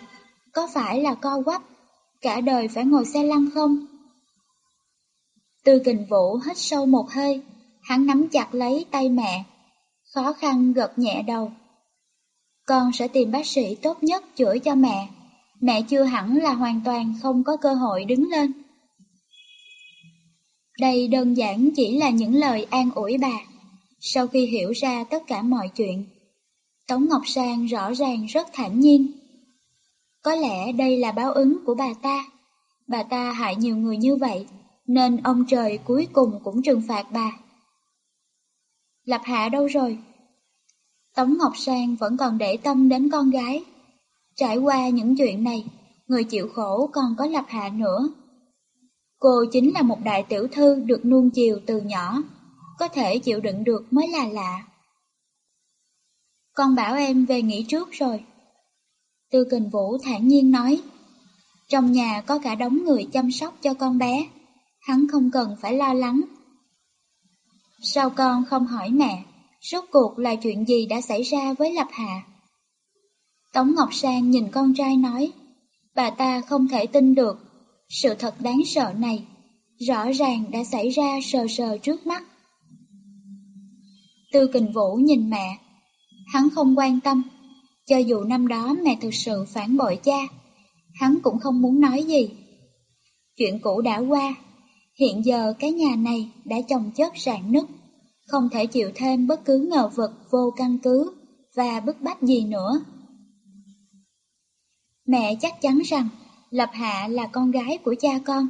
Có phải là co quắp? Cả đời phải ngồi xe lăn không? Từ kình vũ hít sâu một hơi, hắn nắm chặt lấy tay mẹ, khó khăn gật nhẹ đầu. Con sẽ tìm bác sĩ tốt nhất chữa cho mẹ mẹ chưa hẳn là hoàn toàn không có cơ hội đứng lên. Đây đơn giản chỉ là những lời an ủi bà. Sau khi hiểu ra tất cả mọi chuyện, Tống Ngọc Sang rõ ràng rất thản nhiên. Có lẽ đây là báo ứng của bà ta. Bà ta hại nhiều người như vậy, nên ông trời cuối cùng cũng trừng phạt bà. Lập Hạ đâu rồi? Tống Ngọc Sang vẫn còn để tâm đến con gái. Trải qua những chuyện này, người chịu khổ còn có Lập Hạ nữa. Cô chính là một đại tiểu thư được nuông chiều từ nhỏ, có thể chịu đựng được mới là lạ. Con bảo em về nghỉ trước rồi. Tư Kình Vũ thản nhiên nói, trong nhà có cả đống người chăm sóc cho con bé, hắn không cần phải lo lắng. Sao con không hỏi mẹ, rốt cuộc là chuyện gì đã xảy ra với Lập Hạ? Tống Ngọc Sang nhìn con trai nói, bà ta không thể tin được, sự thật đáng sợ này, rõ ràng đã xảy ra sờ sờ trước mắt. Tư Kình Vũ nhìn mẹ, hắn không quan tâm, cho dù năm đó mẹ thực sự phản bội cha, hắn cũng không muốn nói gì. Chuyện cũ đã qua, hiện giờ cái nhà này đã chồng chất rạn nứt, không thể chịu thêm bất cứ ngờ vực vô căn cứ và bức bách gì nữa. Mẹ chắc chắn rằng Lập Hạ là con gái của cha con.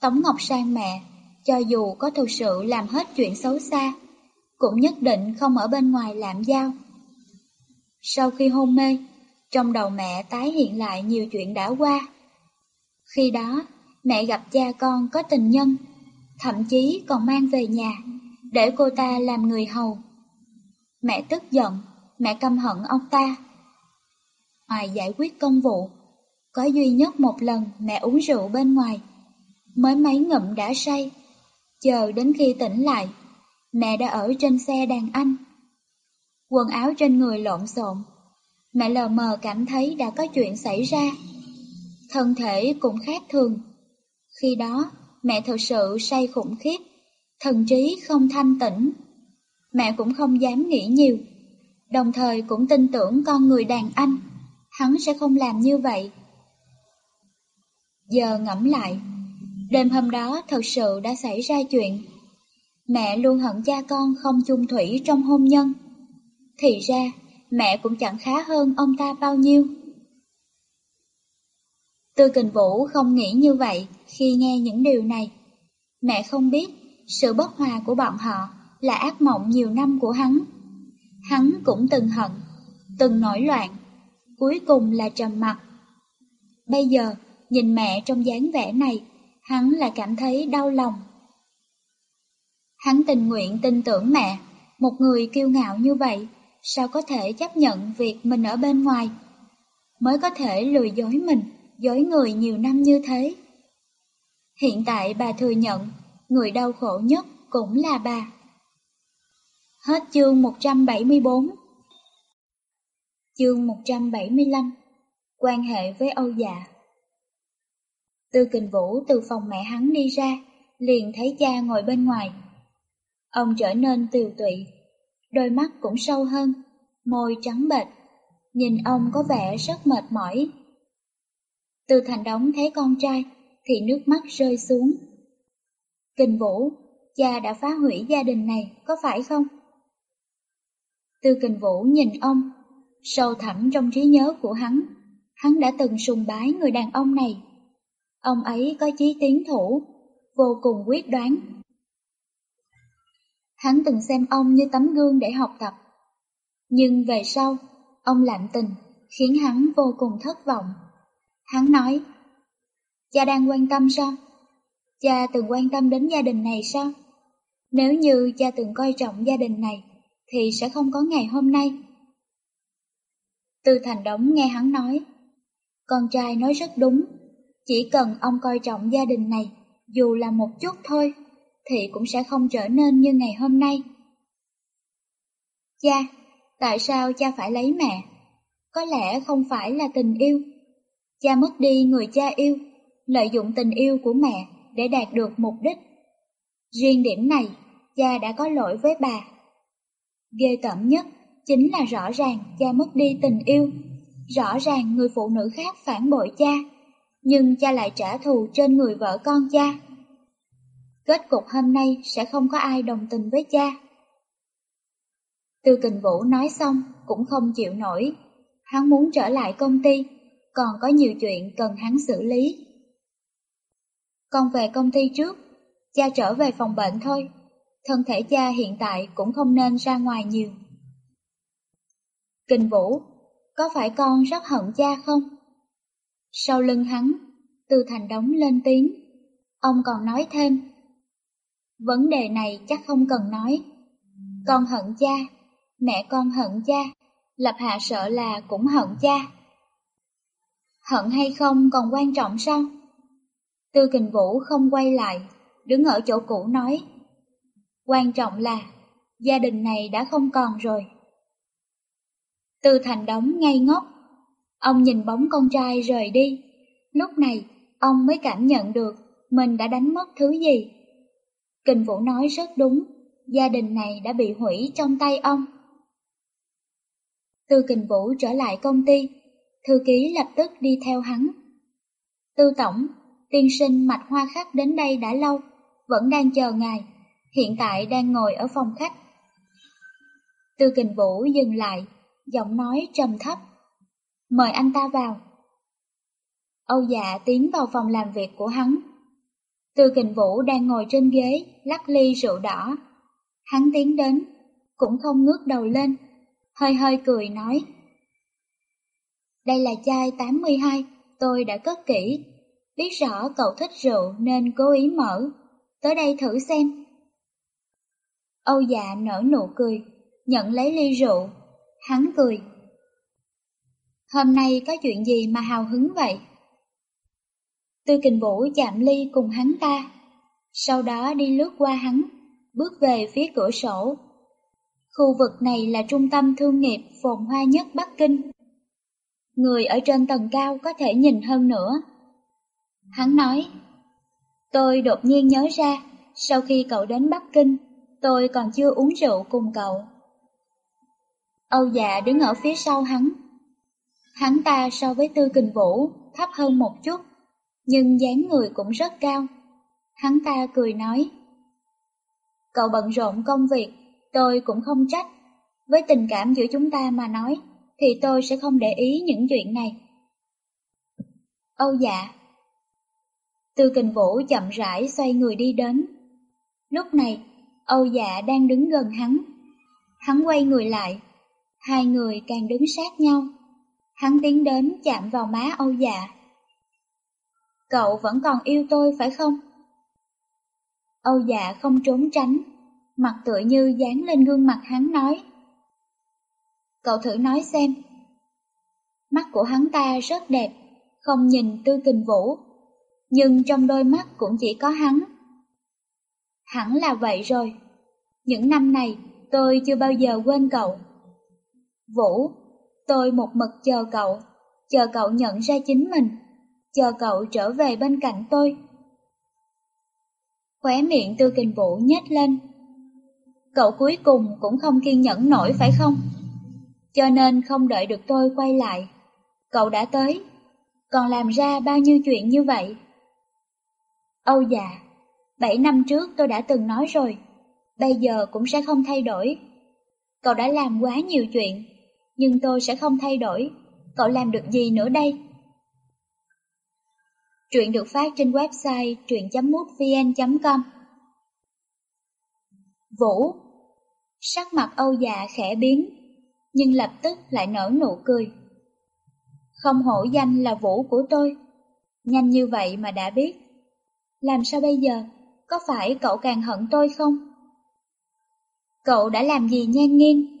Tống Ngọc Sang mẹ, cho dù có thực sự làm hết chuyện xấu xa, cũng nhất định không ở bên ngoài làm giao. Sau khi hôn mê, trong đầu mẹ tái hiện lại nhiều chuyện đã qua. Khi đó, mẹ gặp cha con có tình nhân, thậm chí còn mang về nhà, để cô ta làm người hầu. Mẹ tức giận, mẹ căm hận ông ta. Ngoài giải quyết công vụ, có duy nhất một lần mẹ uống rượu bên ngoài, mới mấy ngụm đã say, chờ đến khi tỉnh lại, mẹ đã ở trên xe đàn anh. Quần áo trên người lộn xộn, mẹ lờ mờ cảm thấy đã có chuyện xảy ra. Thân thể cũng khác thường. Khi đó, mẹ thật sự say khủng khiếp, thần trí không thanh tĩnh. Mẹ cũng không dám nghĩ nhiều, đồng thời cũng tin tưởng con người đàn anh, hắn sẽ không làm như vậy. Giờ ngẫm lại, đêm hôm đó thật sự đã xảy ra chuyện. Mẹ luôn hận cha con không chung thủy trong hôn nhân. Thì ra, mẹ cũng chẳng khá hơn ông ta bao nhiêu. Tư kình vũ không nghĩ như vậy khi nghe những điều này. Mẹ không biết sự bất hòa của bọn họ là ác mộng nhiều năm của hắn. Hắn cũng từng hận, từng nổi loạn, cuối cùng là trầm mặt. Bây giờ, nhìn mẹ trong dáng vẻ này, hắn là cảm thấy đau lòng. Hắn tình nguyện tin tưởng mẹ, một người kiêu ngạo như vậy, sao có thể chấp nhận việc mình ở bên ngoài, mới có thể lừa dối mình, dối người nhiều năm như thế. Hiện tại bà thừa nhận, người đau khổ nhất cũng là bà. Hết chương 174 Chương 175 Quan hệ với Âu Dạ Tư kình vũ từ phòng mẹ hắn đi ra, liền thấy cha ngồi bên ngoài. Ông trở nên tiều tụy, đôi mắt cũng sâu hơn, môi trắng bệch, nhìn ông có vẻ rất mệt mỏi. Từ thành đóng thấy con trai, thì nước mắt rơi xuống. Kình vũ, cha đã phá hủy gia đình này, có phải không? Tư kình vũ nhìn ông, sâu thẳm trong trí nhớ của hắn, hắn đã từng sùng bái người đàn ông này. Ông ấy có chí tiến thủ, vô cùng quyết đoán. Hắn từng xem ông như tấm gương để học tập. Nhưng về sau, ông lạnh tình, khiến hắn vô cùng thất vọng. Hắn nói, cha đang quan tâm sao? Cha từng quan tâm đến gia đình này sao? Nếu như cha từng coi trọng gia đình này, thì sẽ không có ngày hôm nay. Tư Thành Đống nghe hắn nói, con trai nói rất đúng, chỉ cần ông coi trọng gia đình này, dù là một chút thôi, thì cũng sẽ không trở nên như ngày hôm nay. Cha, tại sao cha phải lấy mẹ? Có lẽ không phải là tình yêu. Cha mất đi người cha yêu, lợi dụng tình yêu của mẹ để đạt được mục đích. Riêng điểm này, cha đã có lỗi với bà. Ghê tởm nhất chính là rõ ràng cha mất đi tình yêu, Rõ ràng người phụ nữ khác phản bội cha, nhưng cha lại trả thù trên người vợ con cha. Kết cục hôm nay sẽ không có ai đồng tình với cha. Tư kình vũ nói xong cũng không chịu nổi. Hắn muốn trở lại công ty, còn có nhiều chuyện cần hắn xử lý. Con về công ty trước, cha trở về phòng bệnh thôi. Thân thể cha hiện tại cũng không nên ra ngoài nhiều. Kình Vũ, có phải con rất hận cha không? Sau lưng hắn, Từ Thành Đống lên tiếng. Ông còn nói thêm. Vấn đề này chắc không cần nói. Con hận cha, mẹ con hận cha, Lập Hạ sợ là cũng hận cha. Hận hay không còn quan trọng sao? Tư Kình Vũ không quay lại, đứng ở chỗ cũ nói. Quan trọng là, gia đình này đã không còn rồi. Tư Thành đóng ngay ngốc. Ông nhìn bóng con trai rời đi. Lúc này, ông mới cảm nhận được mình đã đánh mất thứ gì. Kình Vũ nói rất đúng, gia đình này đã bị hủy trong tay ông. Tư Kình Vũ trở lại công ty, thư ký lập tức đi theo hắn. Tư Tổng, tiên sinh mạch hoa khắc đến đây đã lâu, vẫn đang chờ ngài, hiện tại đang ngồi ở phòng khách. Tư Kình Vũ dừng lại, giọng nói trầm thấp. Mời anh ta vào. Âu dạ tiến vào phòng làm việc của hắn. từ kình vũ đang ngồi trên ghế, lắc ly rượu đỏ. Hắn tiến đến, cũng không ngước đầu lên, hơi hơi cười nói. Đây là chai 82, tôi đã cất kỹ. Biết rõ cậu thích rượu nên cố ý mở. Tới đây thử xem. Âu dạ nở nụ cười, nhận lấy ly rượu, Hắn cười. Hôm nay có chuyện gì mà hào hứng vậy? Tư kình vũ chạm ly cùng hắn ta, sau đó đi lướt qua hắn, bước về phía cửa sổ. Khu vực này là trung tâm thương nghiệp phồn hoa nhất Bắc Kinh. Người ở trên tầng cao có thể nhìn hơn nữa. Hắn nói, tôi đột nhiên nhớ ra, sau khi cậu đến Bắc Kinh, tôi còn chưa uống rượu cùng cậu. Âu dạ đứng ở phía sau hắn. Hắn ta so với Tư Kình Vũ thấp hơn một chút, nhưng dáng người cũng rất cao. Hắn ta cười nói, Cậu bận rộn công việc, tôi cũng không trách. Với tình cảm giữa chúng ta mà nói, thì tôi sẽ không để ý những chuyện này. Âu dạ Tư kình vũ chậm rãi xoay người đi đến. Lúc này, Âu dạ đang đứng gần hắn. Hắn quay người lại, Hai người càng đứng sát nhau. Hắn tiến đến chạm vào má Âu dạ. Cậu vẫn còn yêu tôi phải không? Âu dạ không trốn tránh, mặt tựa như dán lên gương mặt hắn nói. Cậu thử nói xem. Mắt của hắn ta rất đẹp, không nhìn tư kình vũ, nhưng trong đôi mắt cũng chỉ có hắn. Hẳn là vậy rồi. Những năm này, tôi chưa bao giờ quên cậu. Vũ, tôi một mực chờ cậu, chờ cậu nhận ra chính mình, chờ cậu trở về bên cạnh tôi. Khóe miệng tư kình vũ nhếch lên. Cậu cuối cùng cũng không kiên nhẫn nổi phải không? Cho nên không đợi được tôi quay lại. Cậu đã tới, còn làm ra bao nhiêu chuyện như vậy? Âu dạ, bảy năm trước tôi đã từng nói rồi, bây giờ cũng sẽ không thay đổi. Cậu đã làm quá nhiều chuyện, nhưng tôi sẽ không thay đổi. Cậu làm được gì nữa đây? Truyện được phát trên website truyện.mútvn.com Vũ Sắc mặt Âu dạ khẽ biến, nhưng lập tức lại nở nụ cười. Không hổ danh là Vũ của tôi. Nhanh như vậy mà đã biết. Làm sao bây giờ? Có phải cậu càng hận tôi không? Cậu đã làm gì nhan nghiêng?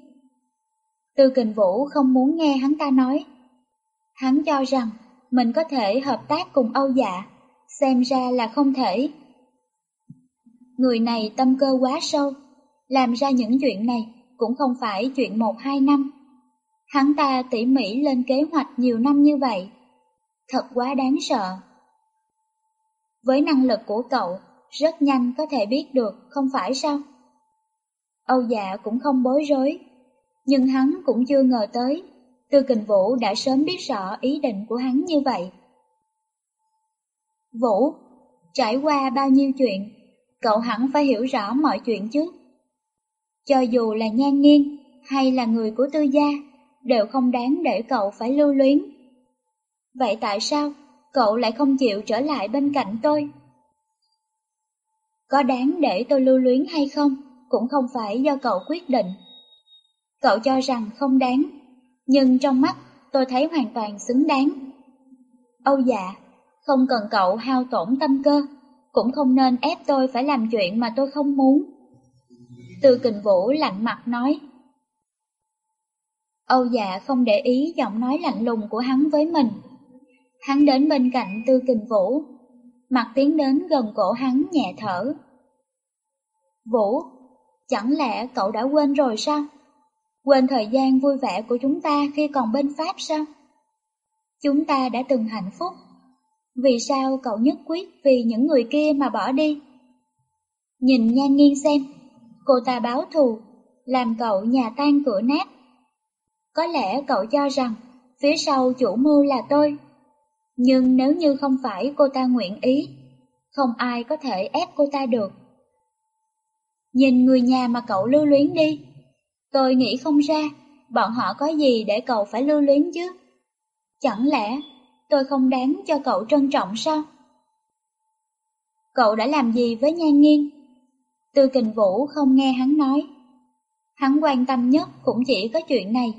Tư kình vũ không muốn nghe hắn ta nói. Hắn cho rằng mình có thể hợp tác cùng Âu Dạ, xem ra là không thể. Người này tâm cơ quá sâu, làm ra những chuyện này cũng không phải chuyện một hai năm. Hắn ta tỉ mỉ lên kế hoạch nhiều năm như vậy, thật quá đáng sợ. Với năng lực của cậu, rất nhanh có thể biết được, không phải sao? Âu dạ cũng không bối rối, nhưng hắn cũng chưa ngờ tới, Tư Kình Vũ đã sớm biết rõ ý định của hắn như vậy. Vũ, trải qua bao nhiêu chuyện, cậu hẳn phải hiểu rõ mọi chuyện chứ. Cho dù là nhan nghiêng hay là người của tư gia, đều không đáng để cậu phải lưu luyến. Vậy tại sao cậu lại không chịu trở lại bên cạnh tôi? Có đáng để tôi lưu luyến hay không, cũng không phải do cậu quyết định. Cậu cho rằng không đáng, nhưng trong mắt tôi thấy hoàn toàn xứng đáng. Âu dạ, không cần cậu hao tổn tâm cơ, cũng không nên ép tôi phải làm chuyện mà tôi không muốn. Từ kình vũ lạnh mặt nói. Âu dạ không để ý giọng nói lạnh lùng của hắn với mình. Hắn đến bên cạnh tư kình vũ, mặt tiến đến gần cổ hắn nhẹ thở. Vũ, chẳng lẽ cậu đã quên rồi sao? Quên thời gian vui vẻ của chúng ta khi còn bên Pháp sao? Chúng ta đã từng hạnh phúc. Vì sao cậu nhất quyết vì những người kia mà bỏ đi? Nhìn nhan nghiêng xem, cô ta báo thù, làm cậu nhà tan cửa nát. Có lẽ cậu cho rằng phía sau chủ mưu là tôi. Nhưng nếu như không phải cô ta nguyện ý, không ai có thể ép cô ta được. Nhìn người nhà mà cậu lưu luyến đi. Tôi nghĩ không ra, bọn họ có gì để cậu phải lưu luyến chứ? Chẳng lẽ tôi không đáng cho cậu trân trọng sao? Cậu đã làm gì với Nhan Nghiên? Tư kình vũ không nghe hắn nói. Hắn quan tâm nhất cũng chỉ có chuyện này.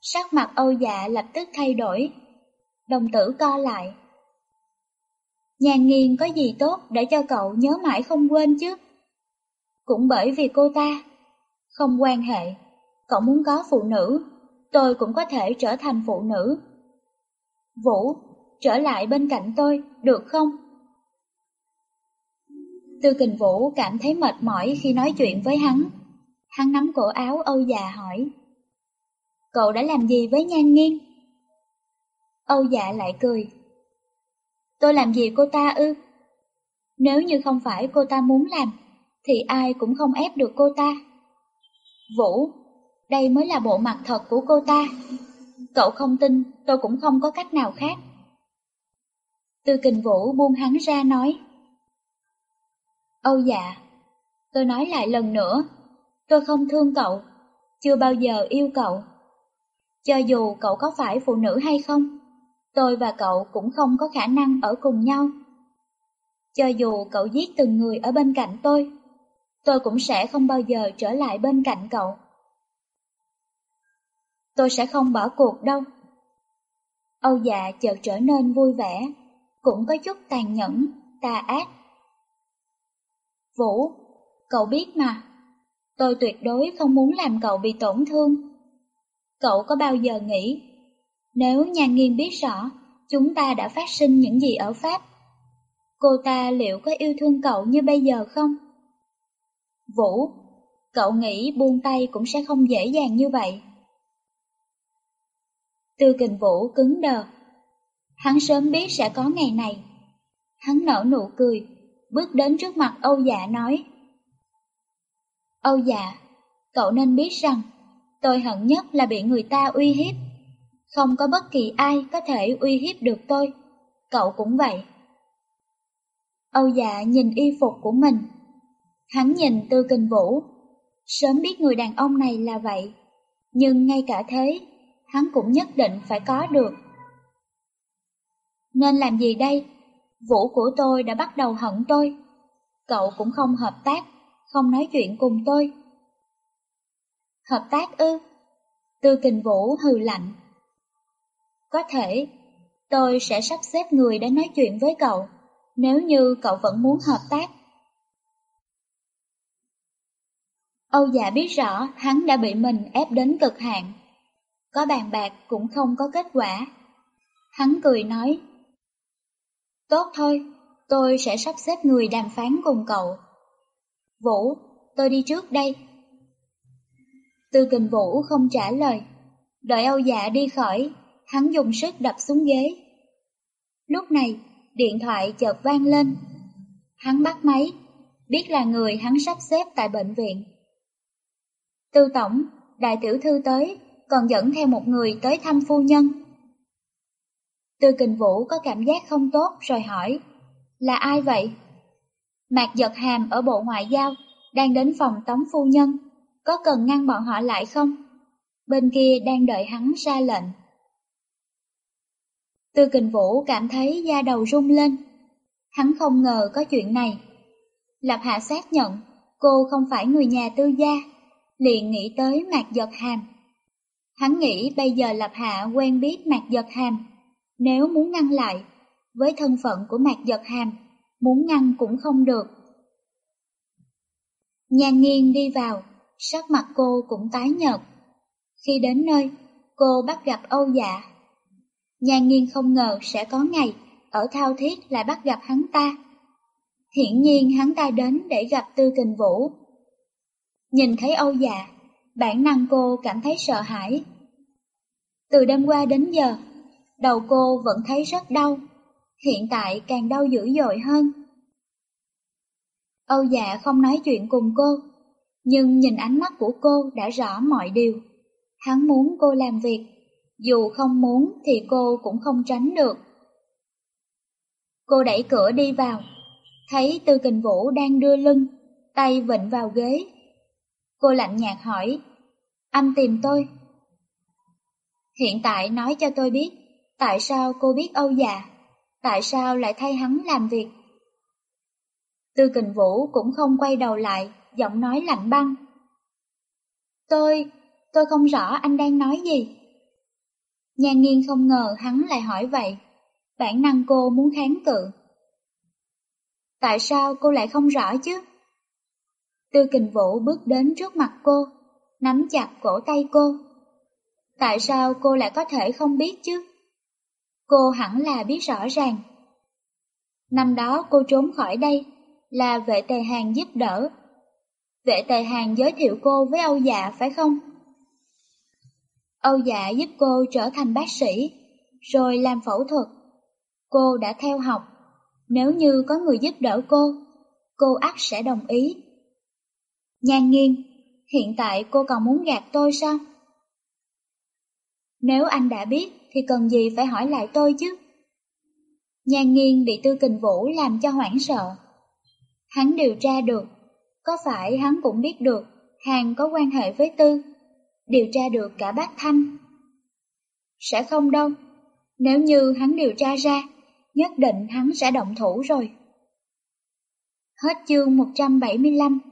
Sắc mặt Âu dạ lập tức thay đổi. Đồng tử co lại. Nhan nghiên có gì tốt để cho cậu nhớ mãi không quên chứ? Cũng bởi vì cô ta. Không quan hệ, cậu muốn có phụ nữ, tôi cũng có thể trở thành phụ nữ. Vũ, trở lại bên cạnh tôi, được không? Tư kình Vũ cảm thấy mệt mỏi khi nói chuyện với hắn. Hắn nắm cổ áo Âu già hỏi. Cậu đã làm gì với nhan nghiêng? Âu dạ lại cười. Tôi làm gì cô ta ư? Nếu như không phải cô ta muốn làm, thì ai cũng không ép được cô ta. Vũ, đây mới là bộ mặt thật của cô ta. Cậu không tin, tôi cũng không có cách nào khác. Tư kình Vũ buông hắn ra nói. Âu dạ, tôi nói lại lần nữa, tôi không thương cậu, chưa bao giờ yêu cậu. Cho dù cậu có phải phụ nữ hay không, tôi và cậu cũng không có khả năng ở cùng nhau. Cho dù cậu giết từng người ở bên cạnh tôi, tôi cũng sẽ không bao giờ trở lại bên cạnh cậu. Tôi sẽ không bỏ cuộc đâu. Âu dạ chợt trở nên vui vẻ, cũng có chút tàn nhẫn, tà ác. Vũ, cậu biết mà, tôi tuyệt đối không muốn làm cậu bị tổn thương. Cậu có bao giờ nghĩ, nếu nhà nghiên biết rõ chúng ta đã phát sinh những gì ở Pháp, cô ta liệu có yêu thương cậu như bây giờ không? Vũ, cậu nghĩ buông tay cũng sẽ không dễ dàng như vậy. Tư kình Vũ cứng đờ. Hắn sớm biết sẽ có ngày này. Hắn nở nụ cười, bước đến trước mặt Âu Dạ nói. Âu Dạ, cậu nên biết rằng, tôi hận nhất là bị người ta uy hiếp. Không có bất kỳ ai có thể uy hiếp được tôi, cậu cũng vậy. Âu Dạ nhìn y phục của mình, Hắn nhìn Tư Kinh Vũ, sớm biết người đàn ông này là vậy, nhưng ngay cả thế, hắn cũng nhất định phải có được. Nên làm gì đây? Vũ của tôi đã bắt đầu hận tôi. Cậu cũng không hợp tác, không nói chuyện cùng tôi. Hợp tác ư? Tư Kình Vũ hừ lạnh. Có thể, tôi sẽ sắp xếp người để nói chuyện với cậu, nếu như cậu vẫn muốn hợp tác. Âu dạ biết rõ hắn đã bị mình ép đến cực hạn. Có bàn bạc cũng không có kết quả. Hắn cười nói. Tốt thôi, tôi sẽ sắp xếp người đàm phán cùng cậu. Vũ, tôi đi trước đây. Tư kình Vũ không trả lời. Đợi Âu dạ đi khỏi, hắn dùng sức đập xuống ghế. Lúc này, điện thoại chợt vang lên. Hắn bắt máy, biết là người hắn sắp xếp tại bệnh viện. Tư tổng, đại tiểu thư tới, còn dẫn theo một người tới thăm phu nhân. Tư kình vũ có cảm giác không tốt rồi hỏi, là ai vậy? Mạc giật hàm ở bộ ngoại giao, đang đến phòng tống phu nhân, có cần ngăn bọn họ lại không? Bên kia đang đợi hắn ra lệnh. Tư kình vũ cảm thấy da đầu rung lên. Hắn không ngờ có chuyện này. Lập hạ xác nhận cô không phải người nhà tư gia, liền nghĩ tới Mạc Giật Hàm. Hắn nghĩ bây giờ Lập Hạ quen biết Mạc Giật Hàm, nếu muốn ngăn lại, với thân phận của Mạc Giật Hàm, muốn ngăn cũng không được. Nhan nghiêng đi vào, sắc mặt cô cũng tái nhợt. Khi đến nơi, cô bắt gặp Âu Dạ. Nhan nghiêng không ngờ sẽ có ngày ở thao thiết lại bắt gặp hắn ta. Hiển nhiên hắn ta đến để gặp Tư Kình Vũ. Nhìn thấy Âu Dạ, bản năng cô cảm thấy sợ hãi. Từ đêm qua đến giờ, đầu cô vẫn thấy rất đau, hiện tại càng đau dữ dội hơn. Âu Dạ không nói chuyện cùng cô, nhưng nhìn ánh mắt của cô đã rõ mọi điều. Hắn muốn cô làm việc, dù không muốn thì cô cũng không tránh được. Cô đẩy cửa đi vào, thấy Tư Kình Vũ đang đưa lưng, tay vịnh vào ghế. Cô lạnh nhạt hỏi, anh tìm tôi. Hiện tại nói cho tôi biết, tại sao cô biết Âu già, tại sao lại thay hắn làm việc. Tư Kình Vũ cũng không quay đầu lại, giọng nói lạnh băng. Tôi, tôi không rõ anh đang nói gì. Nhan nghiên không ngờ hắn lại hỏi vậy, bản năng cô muốn kháng cự. Tại sao cô lại không rõ chứ? Tư kình vũ bước đến trước mặt cô, nắm chặt cổ tay cô. Tại sao cô lại có thể không biết chứ? Cô hẳn là biết rõ ràng. Năm đó cô trốn khỏi đây là vệ tề hàng giúp đỡ. Vệ tề hàng giới thiệu cô với Âu Dạ phải không? Âu Dạ giúp cô trở thành bác sĩ, rồi làm phẫu thuật. Cô đã theo học nếu như có người giúp đỡ cô, cô ắt sẽ đồng ý. Nhan nghiêng, hiện tại cô còn muốn gạt tôi sao? Nếu anh đã biết thì cần gì phải hỏi lại tôi chứ? Nhan nghiêng bị tư kình vũ làm cho hoảng sợ. Hắn điều tra được, có phải hắn cũng biết được Hàng có quan hệ với Tư, điều tra được cả bác Thanh. Sẽ không đâu, nếu như hắn điều tra ra nhất định hắn sẽ động thủ rồi. Hết chương 175